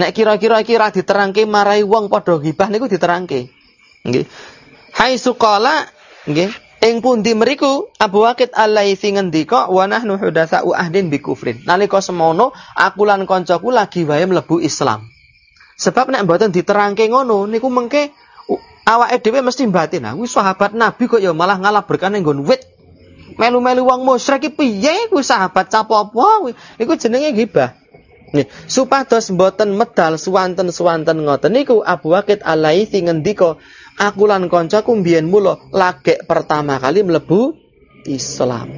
Nek kira-kira iki ora diterangke marai wong padha gibah niku diterangke. Nggih. Hai suqala nggih ing pundi mriku Abu Waqid Al-Laitsi ngendika wa nahnu hudatsa'u ahdin bi kufrin. Nalika semono aku lan kancaku lagi wae mlebu Islam. Sebab nek mboten diterangke ngono niku mengke awake dhewe mesti batin. Nah, sahabat Nabi kok ya malah ngalah berkane nggon wit. Melu-melu wong musyrik piye kuwi sahabat capopo kuwi. Iku jenenge gibah. Nih, supados mboten medal suwanten-suwanten ngoten niku Abu Waqid Al-Laitsi ngendika, aku lan kancaku mbiyen mula lagek pertama kali mlebu Islam.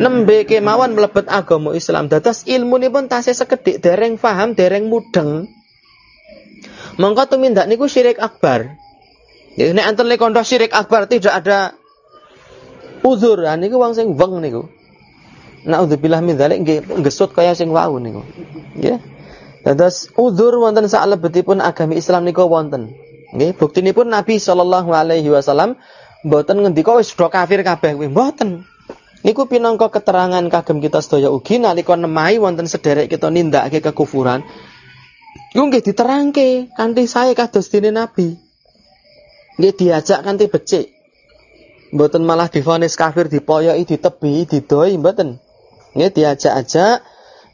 Nembe kemawon mlebet agama Islam dados ilmunipun tasih sekedhik dereng paham, dereng mudeng. Mongko tumindak niku syirik akbar. Ya nek anten lekondo syirik akbar tidak ada uzur, niku wong sing weng niku. Naudzubillah min dzalik nggih gesut kaya sing wau niku. Nggih. Dados udzur wonten salebetipun agami Islam niku wonten. Nggih, buktinipun Nabi sallallahu alaihi wasallam mboten ngendika wis do kafir kabeh kuwi mboten. Niku pinangka keterangan kagem kita sedaya ugi nalika nemahi wonten sederek kita nindakake kekufuran. Iku nggih diterangke kanthi saya kados dene Nabi. Nggih diajak kanthi becik. Mboten malah difonis kafir dipoyoki, ditebi, didoi mboten. Nggih diajak-ajak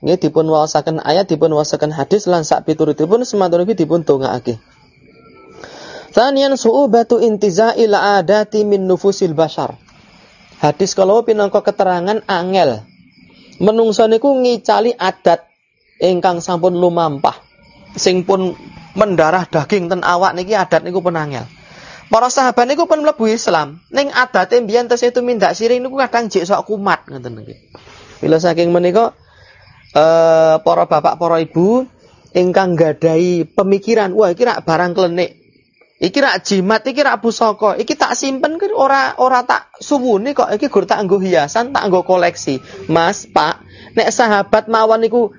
nggih dipun waosaken ayat dipun waosaken hadis lan sak piturutipun semanten iki dipun dongakake. Tanian su'ubatu intiza'il adati min nufusil bashar. Hadis kalau pinangka keterangan angel. Menungso niku ngicali adat ingkang sampun lumampah. Sing pun mendarah daging ten awak niki adat niku pun angel. Para sahabat niku pun mlebu Islam. Ning adate mbiyen tes itu mindak siring niku kadang jek sok kumat ngoten niki. Bila saking menika eh para bapak, para ibu ingkang gadai pemikiran, wah iki rak barang klenik. Iki rak jimat, iki rak pusaka, iki tak simpen kan ora ora tak suwune kok iki gur tak nggo hiasan, tak nggo koleksi. Mas, Pak, nek sahabat mawon niku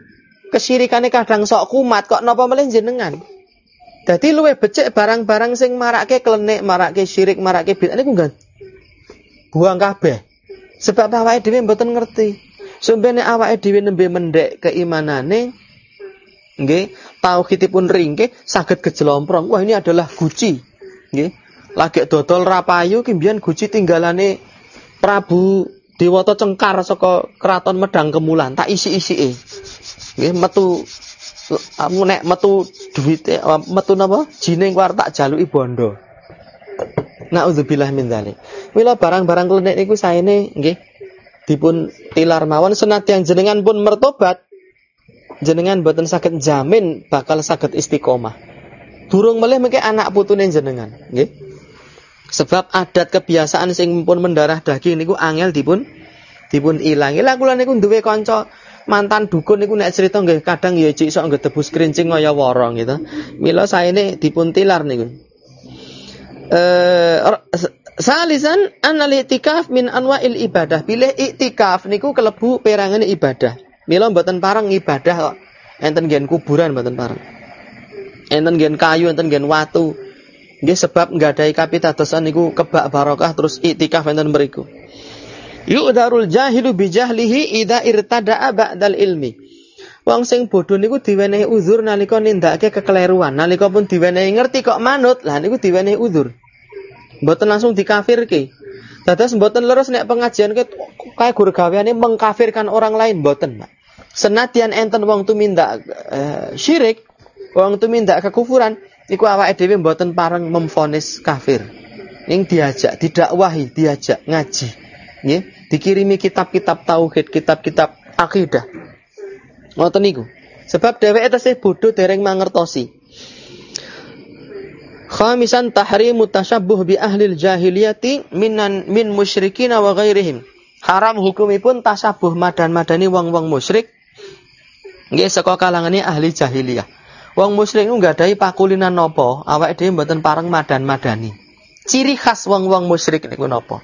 kesirikane kadang sok kumat kok napa melih jenengan? Dadi luwe becik barang-barang sing marake klenik, marake syirik, marake bid'ah niku enggak buang kabeh. Sebab awake dhewe mboten ngerti. Sumpene awake dhewe nembe mendek keimanane nggih, tauhidipun ringke saged kejelomprong. Wah, ini adalah guci. Nggih. Lagi dodol rapayu ki mbiyen guci tinggalane Prabu Dewata Cengkar saka Keraton Medang Kemulan, tak isi-isike. Nggih, metu nek metu duwite metu napa? Jining war tak jaluki bondo. Nauzubillah min dzalik. Mila barang-barang klenik niku saene nggih dipun tilar mawon senadyan jenengan pun mertobat. Jenengan boten sakit jamin bakal sakit istiqomah. Durung melih mengke anak putune jenengan nggih. Sebab adat kebiasaan sing pun mendarah daging niku angel dipun dipun ilangi. Lah kula niku duwe kanca mantan dukun niku nek cerita nggih kadang ya cik sok nggih tebus kerincing kaya worong gitu. Mila saene dipun tilar niku. Eh Salisan anal i'tikaf min anwa'il ibadah. Pilih i'tikaf niku kelebu perangan ibadah. Mila mboten parang ibadah. Enten gen kuburan mboten parang. Enten gen kayu, enten gen watu. Nggih sebab nggadahi kapitadosan niku kebak barokah terus i'tikaf enten mriku. Yu'darul jahilu bijahlihi idza irtada'a ba'dal ilmi. Wong sing bodho niku diwenehi uzur nalika nindakake kekeliruan. Nalika pun diwenehi ngerti kok manut, lah niku diwenehi uzur. Mboten langsung dikafirke. Dados mboten leres nek pengajian ke kayak guru gaweane mengkafirkan orang lain mboten. Senadyan enten wong tumindak uh, syirik, wong tumindak kekufuran, iku awake dhewe mboten pareng memfonis kafir. Ning diajak, didakwahi, diajak ngaji. Nggih, dikirimi kitab-kitab tauhid, kitab-kitab akidah. Ngoten niku. Sebab dheweke tesih bodoh dereng mangertosi. Khamisan tahrimu tasyabbuh bi ahlil jahiliyati minan min musyrikin wa ghairihim. Haram hukumipun tasabuh madan-madani wong-wong musyrik nggih saka kalangane ahli jahiliyah. Wong musyrik niku nggadahi pakulinan napa? Awake dhewe mboten pareng madan-madani. Ciri khas wong-wong musyrik niku napa?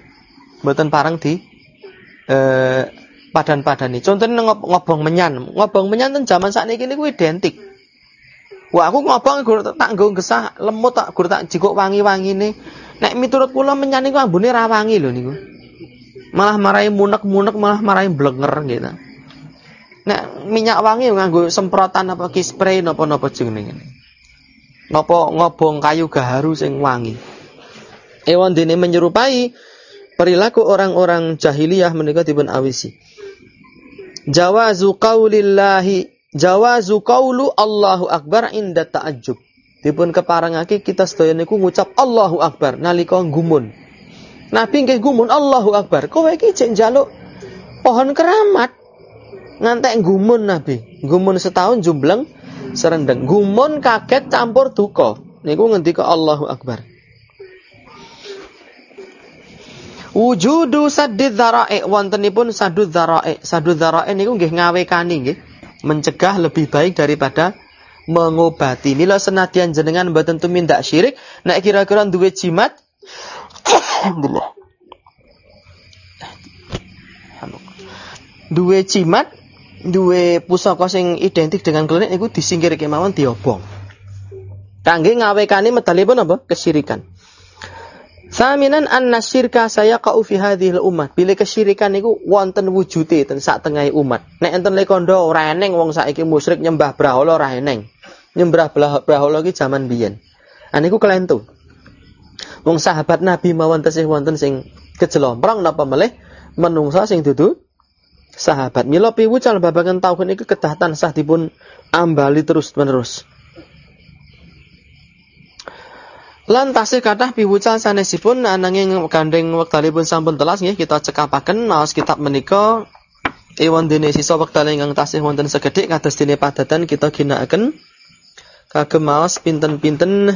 Mboten pareng di eh padan-padani. Contohnya ngobong menyan. Ngobong menyan ten zaman sakniki niku identik. Wah aku ngobong gur tak nggo gesah lemut tak gur tak jikuk wangi-wangine. Nek miturut kula menyan niku ambune ra wangi lho niku. Malah marahi munek-munek malah marahi blenger gitu. Nek minyak wangi nganggo semprotan apa ki spray napa-napa jenenge. Napa ngobong kayu gaharu sing wangi. Ewan dene menyerupai perilaku orang-orang jahiliyah menika dipun awisi. Jawazu qaulillahi jawazu qaulu Allahu akbar inda ta'ajjub. Dipun keparengake kita sedaya niku ngucap Allahu akbar nalika gumun. Nabi nggih gumun Allahu akbar. Kowe iki cek njaluk pohon keramat ngantek gumun Nabi. Gumun setahun jumbleng serendeng. Gumun kaget campur duka. Niku ngendika Allahu Akbar. Wujudu sadid dzara'i wontenipun sadud dzara'i. Sadud dzara'i niku nggih ngawekani nggih. Mencegah lebih baik daripada mengobati. Mila senadyan jenengan mboten tumindak syirik, nek kira-kira duwe jimat Alhamdulillah. Duwe jimat duwe pusaka sing identik dengan klinik iku disingkirke mawon diobong. Kangge ngawekani medalipun apa? Kesyirikan. Saminan an nasyirka saya kau fi hadhil umat. Bila kesyirikan niku wonten wujude ten sak tengahe umat. Nek enten lekondo ora eneng wong saiki musyrik nyembah brahala ora. Nyembah brahala iki jaman biyen. Aniku kelentu. Wong sahabat Nabi mawon tesih wonten sing kejelomprong napa melih menungsa sing dudu sahabat. Mila piwucal babagan tauhid iki kedah tansah dipun ambali terus-menerus. Lan tasih kathah piwucal sanesipun ananging gandeng wektalipun sampun telas nggih kita cekapaken maos kitab menika Ewan dene sisa wekdal ingkang tasih wonten sekedhik kados dene padatan kita ginakaken kagem maos pinten-pinten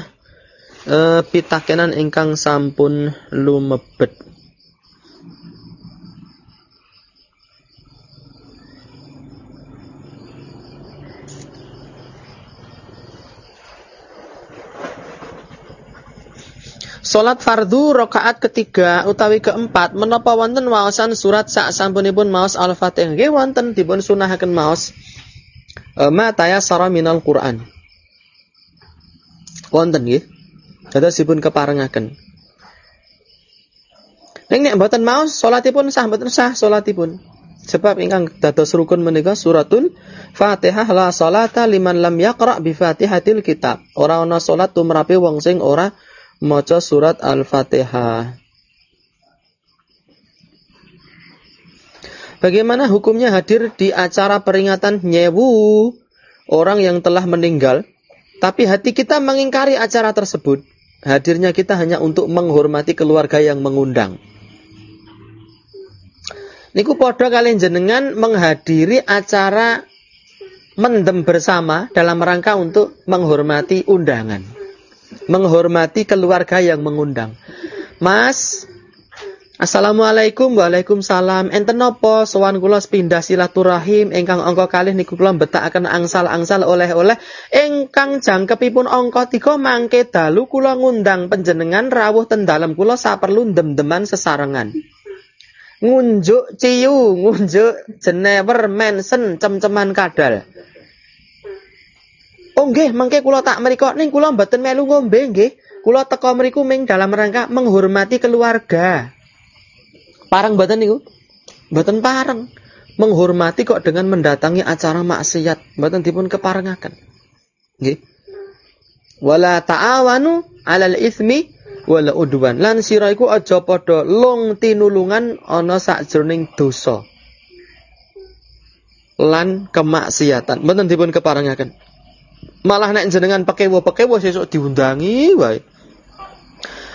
uh, pitakenan ingkang sampun lumebet. Salat fardu rakaat ketiga utawi keempat menapa wonten waosan surat sak sampunipun maos Al-Fatihah nggih wonten dipun sunahaken maos e, ma tayassara minal Quran. Wonten nggih. Dados dipun keparengaken. Ning nek mboten maos salatipun sah mboten sah salatipun. Sebab ingkang dados rukun menika suratul Fatihah la salata liman lam yaqra bi Fatihatil kitab. Ora ana salat tumrape wong sing ora maca surat Al-Fatihah. Bagaimana hukumnya hadir di acara peringatan nyewu orang yang telah meninggal, tapi hati kita mengingkari acara tersebut. Hadirnya kita hanya untuk menghormati keluarga yang mengundang. Niku podo kalian jenengan menghadiri acara mendem bersama dalam rangka untuk menghormati undangan menghormati keluarga yang mengundang. Mas, Assalamualaikum Waalaikumsalam. Enten napa sowan kula pindah silaturahim ingkang angka kalih niku kula betakaken angsal-angsal oleh-oleh ingkang jangkepipun angka 3 mangke dalu kula ngundang panjenengan rawuh ten dalem kula saperlu dem-deman sesarengan. Ngunjuk ciu, ngunjuk jenewer mensen cem-ceman kadal. Oh nggih, mengke kula tak mriku ning kula mboten melu ngombe nggih. Kula teka mriku ming dalam rangka menghormati keluarga. Parang mboten niku? Mboten pareng. Menghormati kok dengan mendatangi acara maksiat, mboten dipun keparengaken. Nggih. Wala ta'awanu 'alal ismi wala udwan. Lan sira iku aja padha long tinulungan ana sakjroning dosa. Lan kemaksiatan. Mboten dipun keparengaken. Malah nek jenengan pekewo-pekewo sesuk diundangi wae.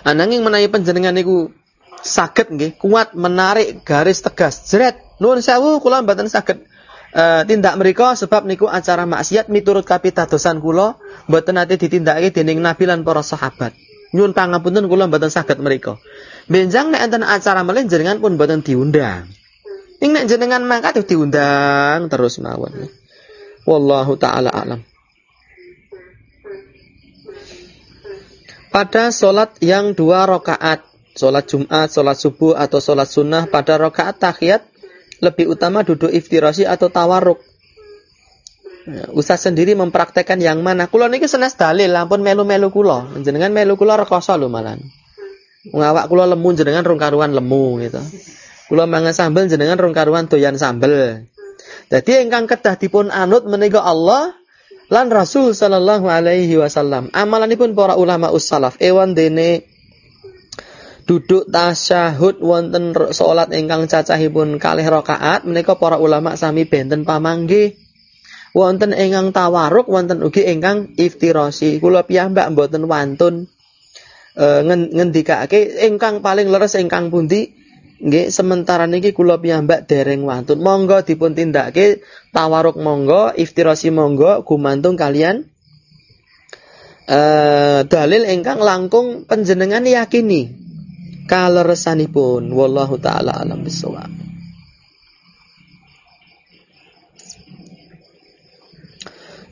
Ananging menawi panjenengan niku saged nggih kuat menarik garis tegas jret nuwun sewu kula mboten saged uh, tindak mereka sebab niku acara maksiat miturut kapitadosan kula mboten nate ditindakake dening Nabi lan para sahabat. Nyuwun pangapunten kula mboten saged mereka. Benjang nek enten acara melih jenengan pun mboten diundang. Ing nek jenengan mangkat diundang terus mawon. Wallahu taala alam. Pada sholat yang dua rakaat, sholat Jumat, sholat subuh atau sholat sunnah pada rakaat tahiyat lebih utama duduk iftirasi atau tawaruk. Ya, Ustaz sendiri mempraktekkan yang mana? Kulo niki senes dalil, ampun melu-melu kulo. Jenengan melu kulo rekoso lho malan. Ngawak kulo lemu jenengan rong karuan lemu gitu. Kulo mangan sambel jenengan rong karuan doyan sambel. Jadi ingkang kedah dipun anut menika Allah lan Rasul sallallahu alaihi wasallam. Amalanipun para ulama ussalaf ewan dene duduk tasyahud wonten salat ingkang cacahipun kalih rakaat menika para ulama sami benten pamanggih. Wonten ingkang tawaruk wonten ugi ingkang iftirasi kula piyambak mboten wantun e, ngendikake ingkang paling leres ingkang pundi nggih sementara niki kula piyambak dereng wantun. Monggo dipun tindake tawaruk monggo iftirasi monggo gumantung kalian. E, dalil ingkang langkung panjenengan yakini kaleresanipun. Wallahu taala alam bisawab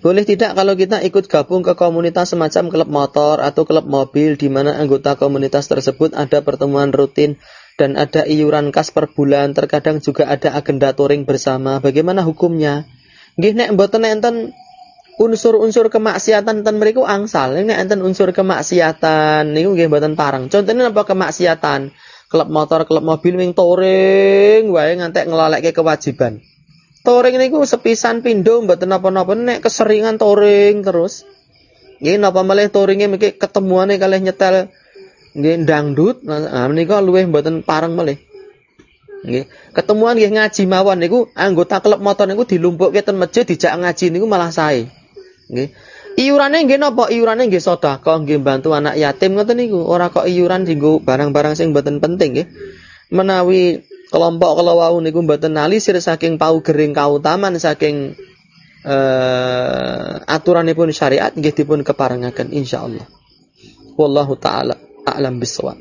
Boleh tidak kalau kita ikut gabung ke komunitas semacam klub motor atau klub mobil di mana anggota komunitas tersebut ada pertemuan rutin dan ada iuran kas per bulan, terkadang juga ada agenda touring bersama. Bagaimana hukumnya? Nggih nek mboten enten unsur-unsur kemaksiatan ten mriku angsal. Nek enten unsur kemaksiatan niku nggih mboten parang. Contohnya apa kemaksiatan? Klub motor, klub mobil wing touring wae ngantek ngelolekke kewajiban. Touring niku sepisan pindho mboten napa-napa nek keseringan touring terus. Nggih napa malih touringe miki ketemuane kalih nyetel nggih dangdut. Nah menika luwih mboten pareng malih. Nggih. Ketemuan nggih ngaji mawon niku anggota klub motor niku dilumpukke ten masjid dijak ngaji niku malah sae. Nggih. Iurane nggih napa? Iurane nggih sedekah, nggih bantu anak yatim ngoten niku. Ora kok iuran dienggo barang-barang sing mboten penting nggih. Menawi kelompok kalau wau niku mboten nalisir saking gering kautaman saking uh, aturanipun syariat nggih dipun keparengaken insyaallah. Wallahu taala a'lam bissawab.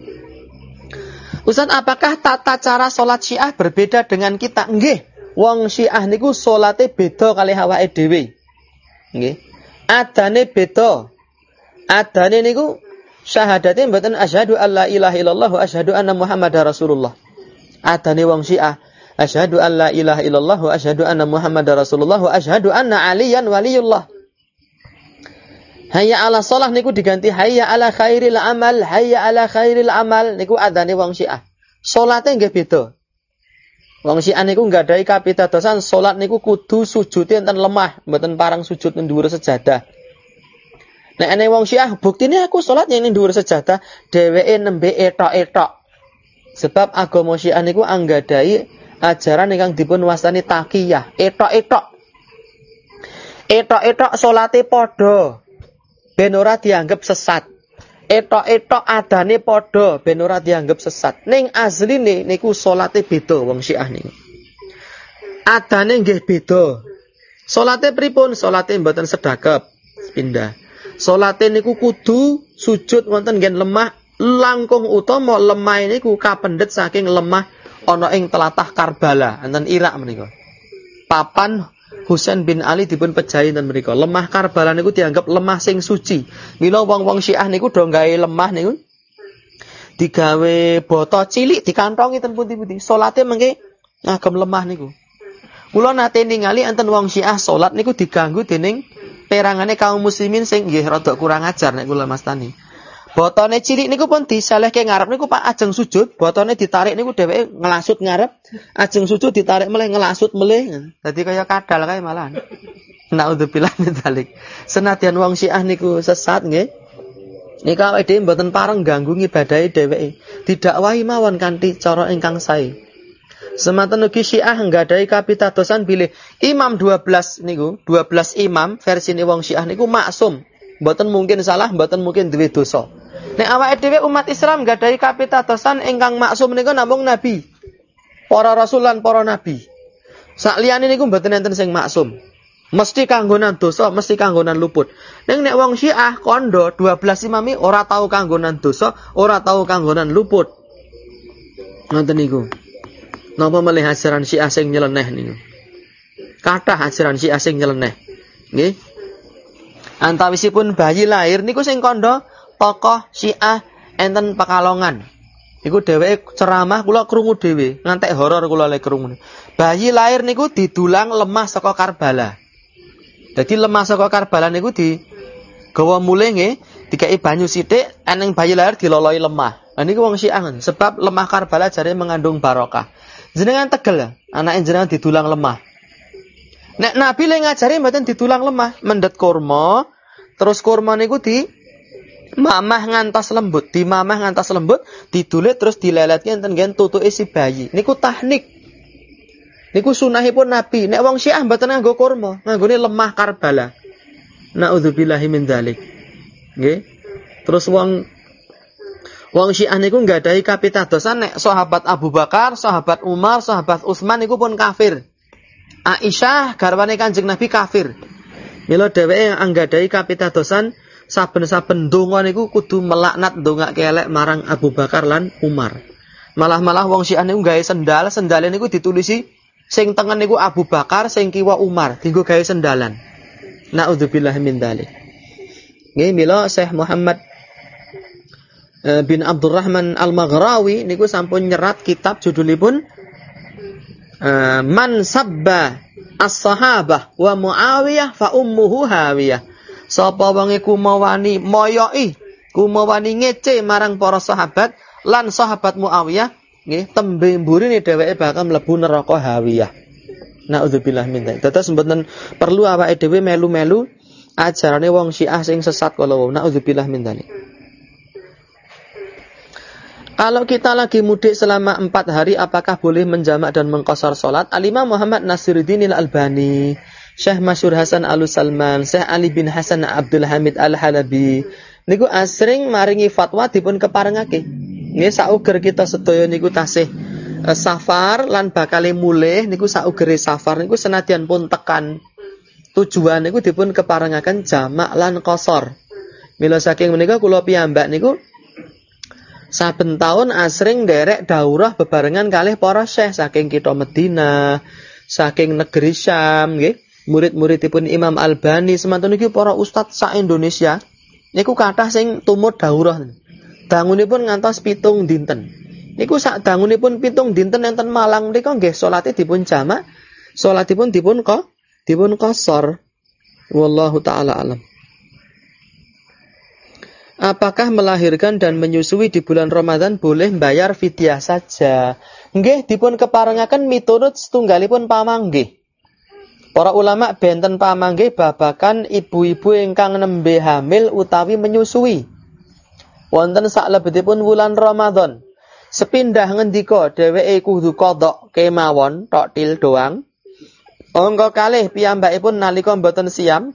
Ustaz, apakah tata cara salat Syiah berbeda dengan kita? Nggih. Wong Syiah niku salate beda kali awake dhewe. Nggih. Adane beda. Adane niku syahadate mboten asyhadu alla ilaha illallah wa asyhadu anna muhammadar rasulullah adane wong Syiah asyhadu an la ilaha illallah wa asyhadu anna muhammadar rasulullah wa asyhadu anna aliyan waliyullah Hayya ala salah niku diganti hayya ala khairil amal, hayya ala khairil amal niku adane wong Syiah. Salate nggih beda. Wong Syiah niku nggadahi kapitadosan salat niku kudu sujud enten lemah, mboten parang sujud ning dhuwur sejadah. Nek ene wong Syiah buktine aku salat ning dhuwur sejadah, dheweke nembe etok-etok. Sebab agama Syiah niku anggadai ajaran ingkang dipun wastani takiyah, etok-etok. Etok-etok salate padha. Ben ora dianggap sesat. Etok-etok adane padha ben ora dianggap sesat. Ning asline niku salate beda wong Syiah niku. Adane nggih beda. Salate pripun? Salate mboten sedakep. Pindah. Salate niku kudu sujud wonten ngen lemah langkung utama lemah ini ku kapendet saking lemah ana ing telatah Karbala enten Irak menika. Papan Husain bin Ali dipun pejahi dan mereka. Lemah Karbala niku dianggap lemah sing suci. Mila wong-wong Syiah niku do gawe lemah niku digawe boto cilik dikantongi ten pundi-pundi. Salate mengke ngagem lemah niku. Kula nate ningali enten wong Syiah salat niku diganggu dening perangane kaum muslimin sing nggih rada kurang ajar nek kula mastani. Botone cilik niku pun diselehke ngarep niku Pak ajeng sujud, botone ditarik niku dheweke ngelasut ngarep, ajeng sujud ditarik meleh ngelasut meleh. Dadi kaya kadal kae malahan. [LAUGHS] Naudzubillah min dzalik. Senadyan wong Syiah niku sesat nggih. Nika awake dhewe mboten pareng ganggu ngibadahi dheweke. Didakwahi mawon kanthi cara ingkang sae. Semanten ugi Syiah nggadahi kapitadosan bilih imam 12 niku, 12 imam versi wong Syiah niku maksum. Mboten mungkin salah, mboten mungkin duwe dosa. Nek awake dhewe umat Islam gadahi kapitadosan ingkang maksum niku namung nabi. Para rasul lan para nabi. Sak liyane niku mboten enten sing maksum. Mesti kanggonan dosa, mesti kanggonan luput. Ning nek wong Syiah kondo 12 imami ora tahu kanggonan dosa, ora tahu kanggonan luput. Ngoten niku. Napa melih ajaran Syiah sing nyeleneh niku? Kathah ajaran Syiah sing nyeleneh. Nggih. Antawisipun bayi lahir niku sing kondo tokoh Syiah enten Pekalongan. Iku dheweke ceramah kula krungu dhewe, ngantek horor kula lek krungu. Bayi lahir niku didulang lemah saka Karbala. Jadi lemah saka Karbala niku di gawa mulih nggih, dikai banyu sithik, eneng bayi lahir diloloi lemah. Nah niku wong Syiah sebab lemah Karbala jare mengandung barokah. Jenengan tegel anake jenengan didulang lemah. Nek Nabi le ngajari mboten ditulang lemah, mendet kurma, terus kurma niku di mamah ngantos lembut, di mamah ngantos lembut, didulit terus dileletke enten gen tutuke si bayi. Niku teknik. Niku sunahipun Nabi. Nek wong Syiah mboten nganggo kurma, nganggone lemah Karbala. Nauzubillahi min dzalik. Nggih. Terus wong Wong Syiah niku nggadahi kapitadosan nek sahabat Abu Bakar, sahabat Umar, sahabat Utsman niku pun kafir. Aisyah garwane Kanjeng Nabi kafir. Mila dheweke anggadai kapitadosan saben-saben donga niku kudu melaknat donga kelek marang Abu Bakar lan Umar. Malah-malah wong Syiah niku gawe sendal, sendal niku ditulisi sing tengen niku Abu Bakar, sing kiwa Umar, dienggo gawe sendalan. Nauzubillah min dzalik. Nggih mila Syekh Muhammad eh, bin Abdurrahman Al-Maghrawi niku sampun nyerat kitab judulipun Eh, man sabba as-sahabah wa Muawiyah fa ummuhu hawiyah. Sapa wong iku mawani moyoi, kumawani ngece marang para sahabat lan sahabat Muawiyah nggih tembe mburine dheweke bakal mlebu neraka hawiyah. Nauzubillah min dzalik. Dados mboten perlu awake dhewe melu-melu ajarane wong Syiah sing sesat kala wau. Nauzubillah min dzalik. Kalau kita lagi mudik selama empat hari, apakah boleh menjamak dan mengkosor sholat? Alimah Muhammad Nasiruddin Al-Albani, Syekh Masyur Hasan Al Salman, Syekh Ali bin Hasan Abdul Hamid Al-Halabi. Niku asring maringi fatwa dipun keparengake. Ini sauger kita sedaya niku tasih uh, safar lan bakal mulih niku saugere safar niku senadyan pun tekan tujuan niku dipun keparengaken jamak lan kosor. Mila saking menika kula piyambak niku saben tahun asring derek daurah bebarengan kalih para syekh saking kita Medina, saking negeri Syam nggih. Murid-muridipun Imam Albani semantun iki para ustadz sa Indonesia niku kathah sing tumut daurah. Dangunipun ngantos pitung dinten. Niku sak dangunipun pitung dinten enten Malang menika nggih salate dipun jamak, salatipun dipun kok dipun kosor. Wallahu taala alam. Apakah melahirkan dan menyusui di bulan Ramadan boleh bayar fidyah saja? Nggih dipun keparengaken miturut setunggalipun pamanggih. Para ulama benten pamanggih babakan ibu-ibu ingkang nembe hamil utawi menyusui. Wonten saklebetipun wulan Ramadan. Sepindah ngendika dheweke kudu kodok kemawon tok til doang. Angka kalih piyambakipun nalika mboten siam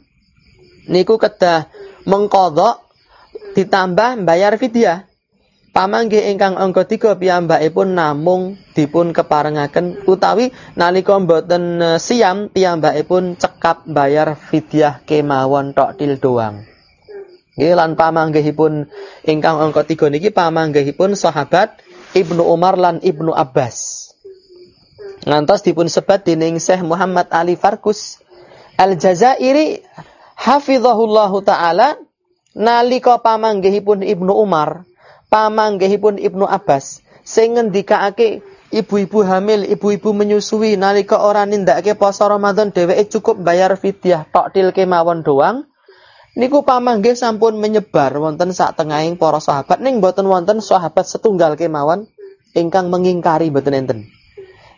niku kedah mengkodok ditambah bayar fidyah. Pamanggih ingkang angka 3 piyambakipun namung dipun keparengaken utawi nalika mboten e, siam piyambakipun cekap bayar fidyah kemawon tok til doang. Nggih lan pamanggihipun ingkang angka 3 niki pamanggihipun sahabat Ibnu Umar lan Ibnu Abbas. Ngantos dipun sebat dening Syekh Muhammad Ali Farkus Al-Jazairi hafizahullahu taala nalika pamanggihipun Ibnu Umar, pamanggihipun Ibnu Abbas sing ngendikake ibu-ibu hamil, ibu-ibu menyusui nalika ora nindakake poso Ramadan dheweke cukup bayar fidyah tok til kemawon doang. Niku pamanggih sampun menyebar wonten sak tengahing para sahabat ning boten wonten sahabat setunggal kemawon ingkang mengingkari boten enten.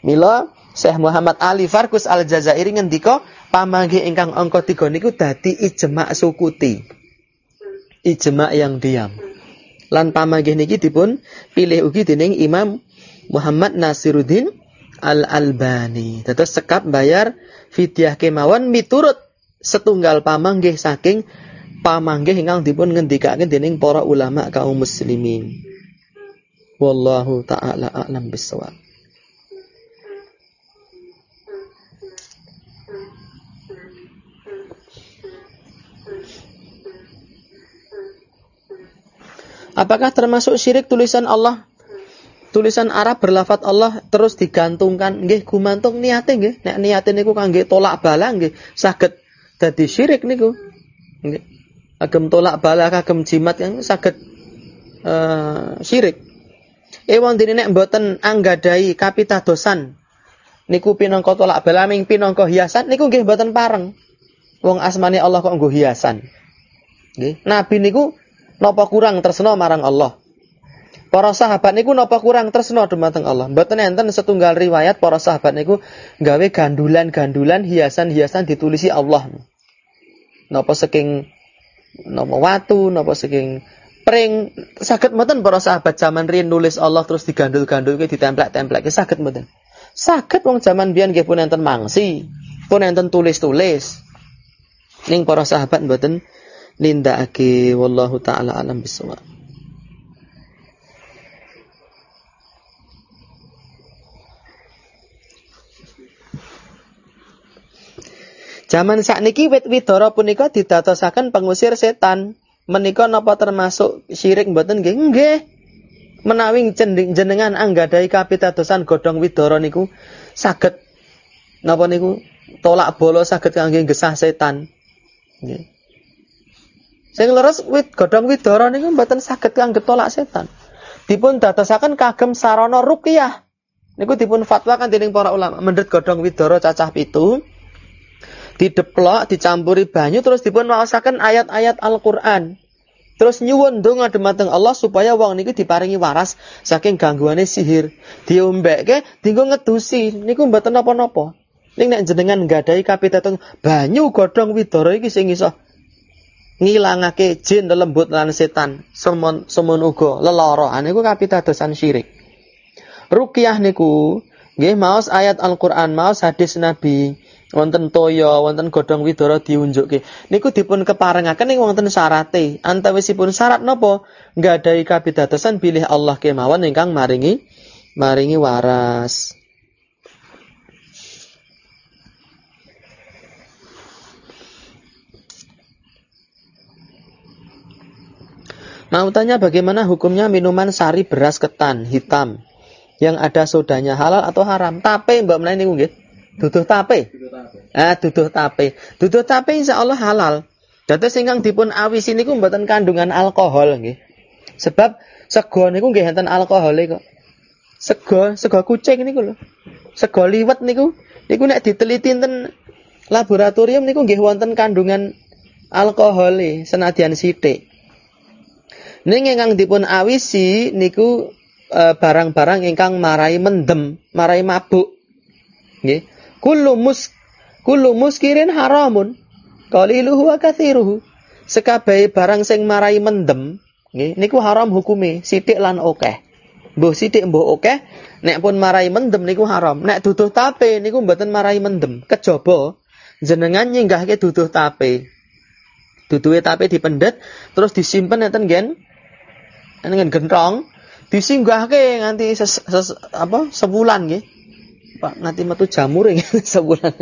Mila Syekh Muhammad Ali Farkus Al-Jazairi ngendika pamanggih ingkang angka 3 niku dadi ijma' sukuti ijma yang diam. Lan pamanggih niki dipun pilih ugi dening Imam Muhammad Nasiruddin Al-Albani. Dados sekap bayar fidyah kemawon miturut setunggal pamanggih saking pamanggih ingkang dipun ngendikaken dening para ulama kaum muslimin. Wallahu taala a'lam bissawab. Apakah termasuk syirik tulisan Allah? Tulisan Arab berlafat Allah terus digantungkan nggih gumantung niate nggih. Nek niate niku kangge tolak bala nggih saged dadi syirik niku. Nggih. kagem tolak bala kagem jimat yang saged uh, syirik. Ewang dene nek mboten anggadai kapitadosan niku pinangka tolak bala ming pinangka hiasan niku nggih mboten pareng. Wong asmane Allah kok nggo hiasan. Nggih. Nabi niku napa kurang tresna marang Allah. Para sahabat niku napa kurang tresna dumateng Allah. Mboten enten setunggal riwayat para sahabat niku gawe gandulan-gandulan hiasan-hiasan ditulisi Allah. Napa saking napa watu, napa saking pring saged mboten para sahabat zaman riyen nulis Allah terus digandul-gandulke ditemplek-templek saged mboten. Saged wong zaman biyen nggih pun enten mangsi, pun enten tulis-tulis. Ning para sahabat mboten nindakake wallahu taala alam bisawab. Zaman sakniki wit widara punika didatosaken pengusir setan. Menika napa termasuk syirik mboten nggih? Nggih. Menawi jenengan anggadai kapitadosan godhong widara niku saged napa niku tolak bolo saged kangge gesah setan. Nggih. Sing leres wit godhong widara niku mboten saged kangge tolak setan. Dipun dadosaken kagem sarana ruqyah. Niku dipun fatwakan dening para ulama. Mendhet godhong widara cacah pitu dideplok, dicampuri banyu terus dipun waosaken ayat-ayat Al-Qur'an. Terus nyuwun donga dumateng Allah supaya wong niku diparingi waras saking gangguane sihir. Diombekke dinggo ngedusi niku mboten napa-napa. Ning nek jenengan nggadahi kapitatung banyu godhong widara iki sing iso ngilangake jin lembut lan setan. Semon semun uga lelara niku kapitadosan syirik. Ruqyah niku nggih maos ayat Al-Qur'an, maos hadis Nabi wonten toya, wonten godhong widara diunjukke. Niku dipun keparengaken ing wonten syarate. Antawisipun syarat napa? Nggadahi kapidadosan bilih Allah kemawon ingkang maringi maringi waras. Nah, tanya bagaimana hukumnya minuman sari beras ketan hitam yang ada sodanya halal atau haram? Tape mbak menawi niku nggih. Duduh tape. Ah, duduh tape. Duduh tape insya Allah halal. Dados ingkang dipun awisi niku mboten kandungan alkohol nggih. Sebab sego niku nggih enten alkohol kok. Sego, sego kucing niku lho. Sego liwet niku niku nek diteliti enten laboratorium niku nggih wonten kandungan alkohol senadyan sithik. Ning ingkang dipun awisi niku eh, barang-barang e, ingkang marai mendem, marai mabuk. Nggih. Kullu mus kullu muskirin haramun. Qaliluhu wa kathiruhu. Sekabehe barang sing marai mendem, nggih, niku haram hukume, sithik lan akeh. Mbuh sithik mbuh akeh, nek pun marai mendem niku haram. Nek duduh tape niku mboten marai mendem. Kejaba jenengan nyinggahke duduh tape. Duduhe tape dipendet terus disimpen enten gen enten gentong disinggahke nganti ses, ses, apa sebulan nggih. Pak nanti metu jamur [LAUGHS] sebulan.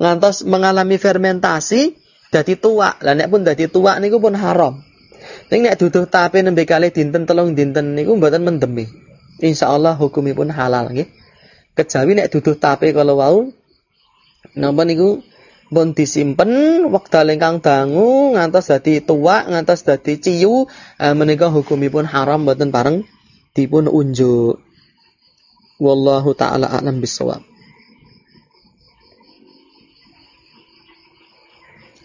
Ngantos mengalami fermentasi dadi tua. Lah nek pun dadi tua niku pun haram. Ning nek duduh tape nembe kali dinten telung dinten niku mboten mendemi. Insyaallah hukumipun halal nggih. Kejawi nek duduh tape kalau wau napa niku pun disimpen wekdal ingkang dangu ngantos dadi tua ngantos dadi ciyu eh, menika hukumipun haram mboten pareng dipun unjuk. Wallahu taala a'lam bisawab.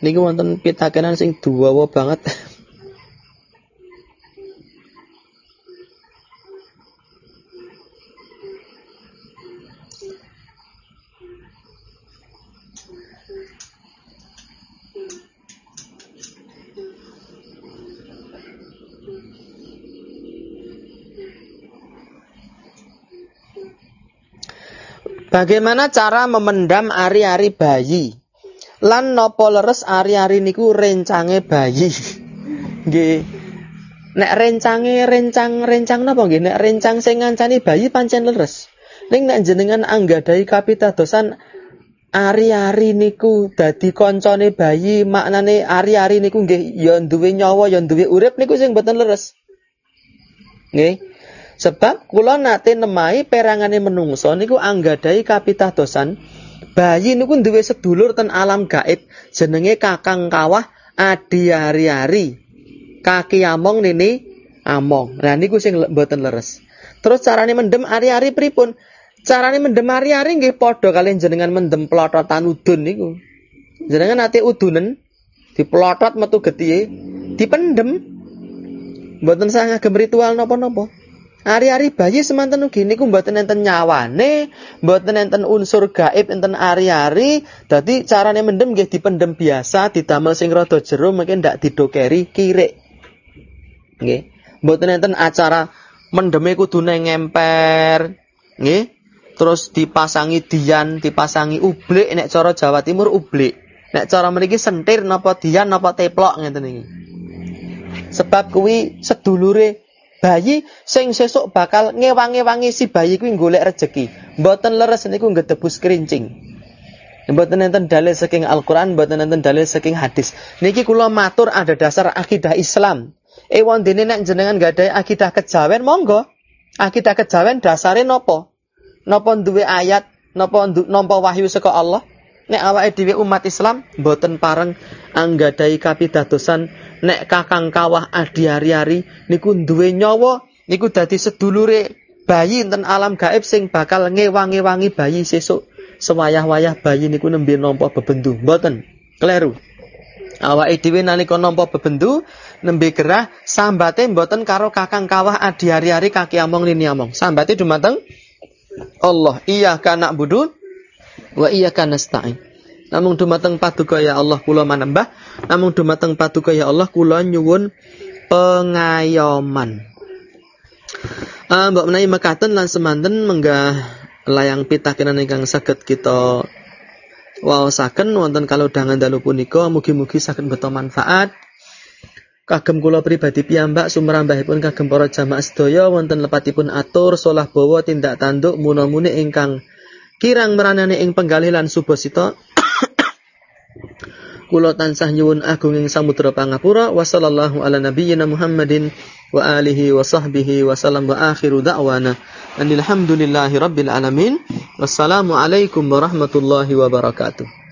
Niki wonten pitakenan sing duwawa banget. [LAUGHS] Bagaimana cara memendam ari-ari bayi? Lan nopo leres ari-ari niku rencange bayi. [LAUGHS] Nggih. Nek rencange rencang rencang napa nggih? Nek rencang sing ngancani bayi pancen leres. Ning nek jenengan anggadahi kapitadosan ari-ari niku dadi koncone bayi, maknane ari-ari niku nggih ya duwe nyawa, ya duwe urip niku sing mboten leres. Nggih. Sebab kula nate nemai perangane menungso niku anggadai kapitadosan bayi niku duwe sedulur ten alam gaib jenenge Kakang Kawah adi hari-hari kaki among nini among. Nah niku sing mboten leres. Terus carane mendem hari-hari pripun? Carane mendem hari-hari nggih padha kalian jenengan mendem plototan udun niku. Jenengan ate udunen diplotot metu getihe dipendem. Mboten sah ngagem ritual napa-napa. Ari-ari bayi semanten ugi niku mboten enten nyawane, mboten enten unsur gaib enten ari-ari. Dadi carane mendem nggih dipendem biasa, didamel sing rada jero mungkin ndak didokeri kirik. Nggih. Mboten enten acara mendeme kudune ngemper. Nggih. Terus dipasangi dian, dipasangi ublik nek cara Jawa Timur ublik. Nek cara mriki sentir napa dian napa teplok ngeten iki. Sebab kuwi sedulure bayi sing sesuk bakal ngewangi-wangi si bayi kuwi golek rejeki. Mboten leres niku ngedebus kerincing. Mboten enten dalil saking Al-Qur'an, mboten dalil saking hadis. Niki kula matur ada dasar akidah Islam. Ewon dene nek jenengan gadai akidah kejawen monggo. Akidah kejawen dasare nopo? Nopo duwe ayat, nopo nopo wahyu saka Allah? Nek awake dhewe umat Islam mboten pareng anggadai kapitadosan nek kakang kawah adi hari-hari niku duwe nyawa niku dadi sedulure bayi enten alam gaib sing bakal ngewangi-wangi bayi sesuk. Sewayah-wayah bayi niku nembe nampa bebendu. Mboten? Kleru. Awake dhewe nalika nampa bebendu nembe gerah sambate mboten karo kakang kawah adi hari-hari kaki among lini among. Sambate dumateng Allah. Iya kana budu wa kana nasta'in. Namung dumateng paduka ya Allah kula manembah, namung dumateng paduka ya Allah kula nyuwun pengayoman. Uh, mbak menawi mekaten lan semanten menggah layang pitakenan ingkang saged kita waosaken. Wonten kalau dangan dalu punika mugi-mugi saged beto manfaat. Kagem kula pribadi piyambak sumrambahipun kagem para jamaah sedaya wonten lepatipun atur solah bawa tindak tanduk munamune ingkang kirang meranane ing penggalih lan subasita Kula tansah nyuwun agung ing samudra pangapura. Wa sallallahu ala nabiyyina Muhammadin wa alihi wa sahbihi wa salam wa akhiru da'wana. Alhamdulillahi rabbil alamin. Wassalamu alaikum warahmatullahi wabarakatuh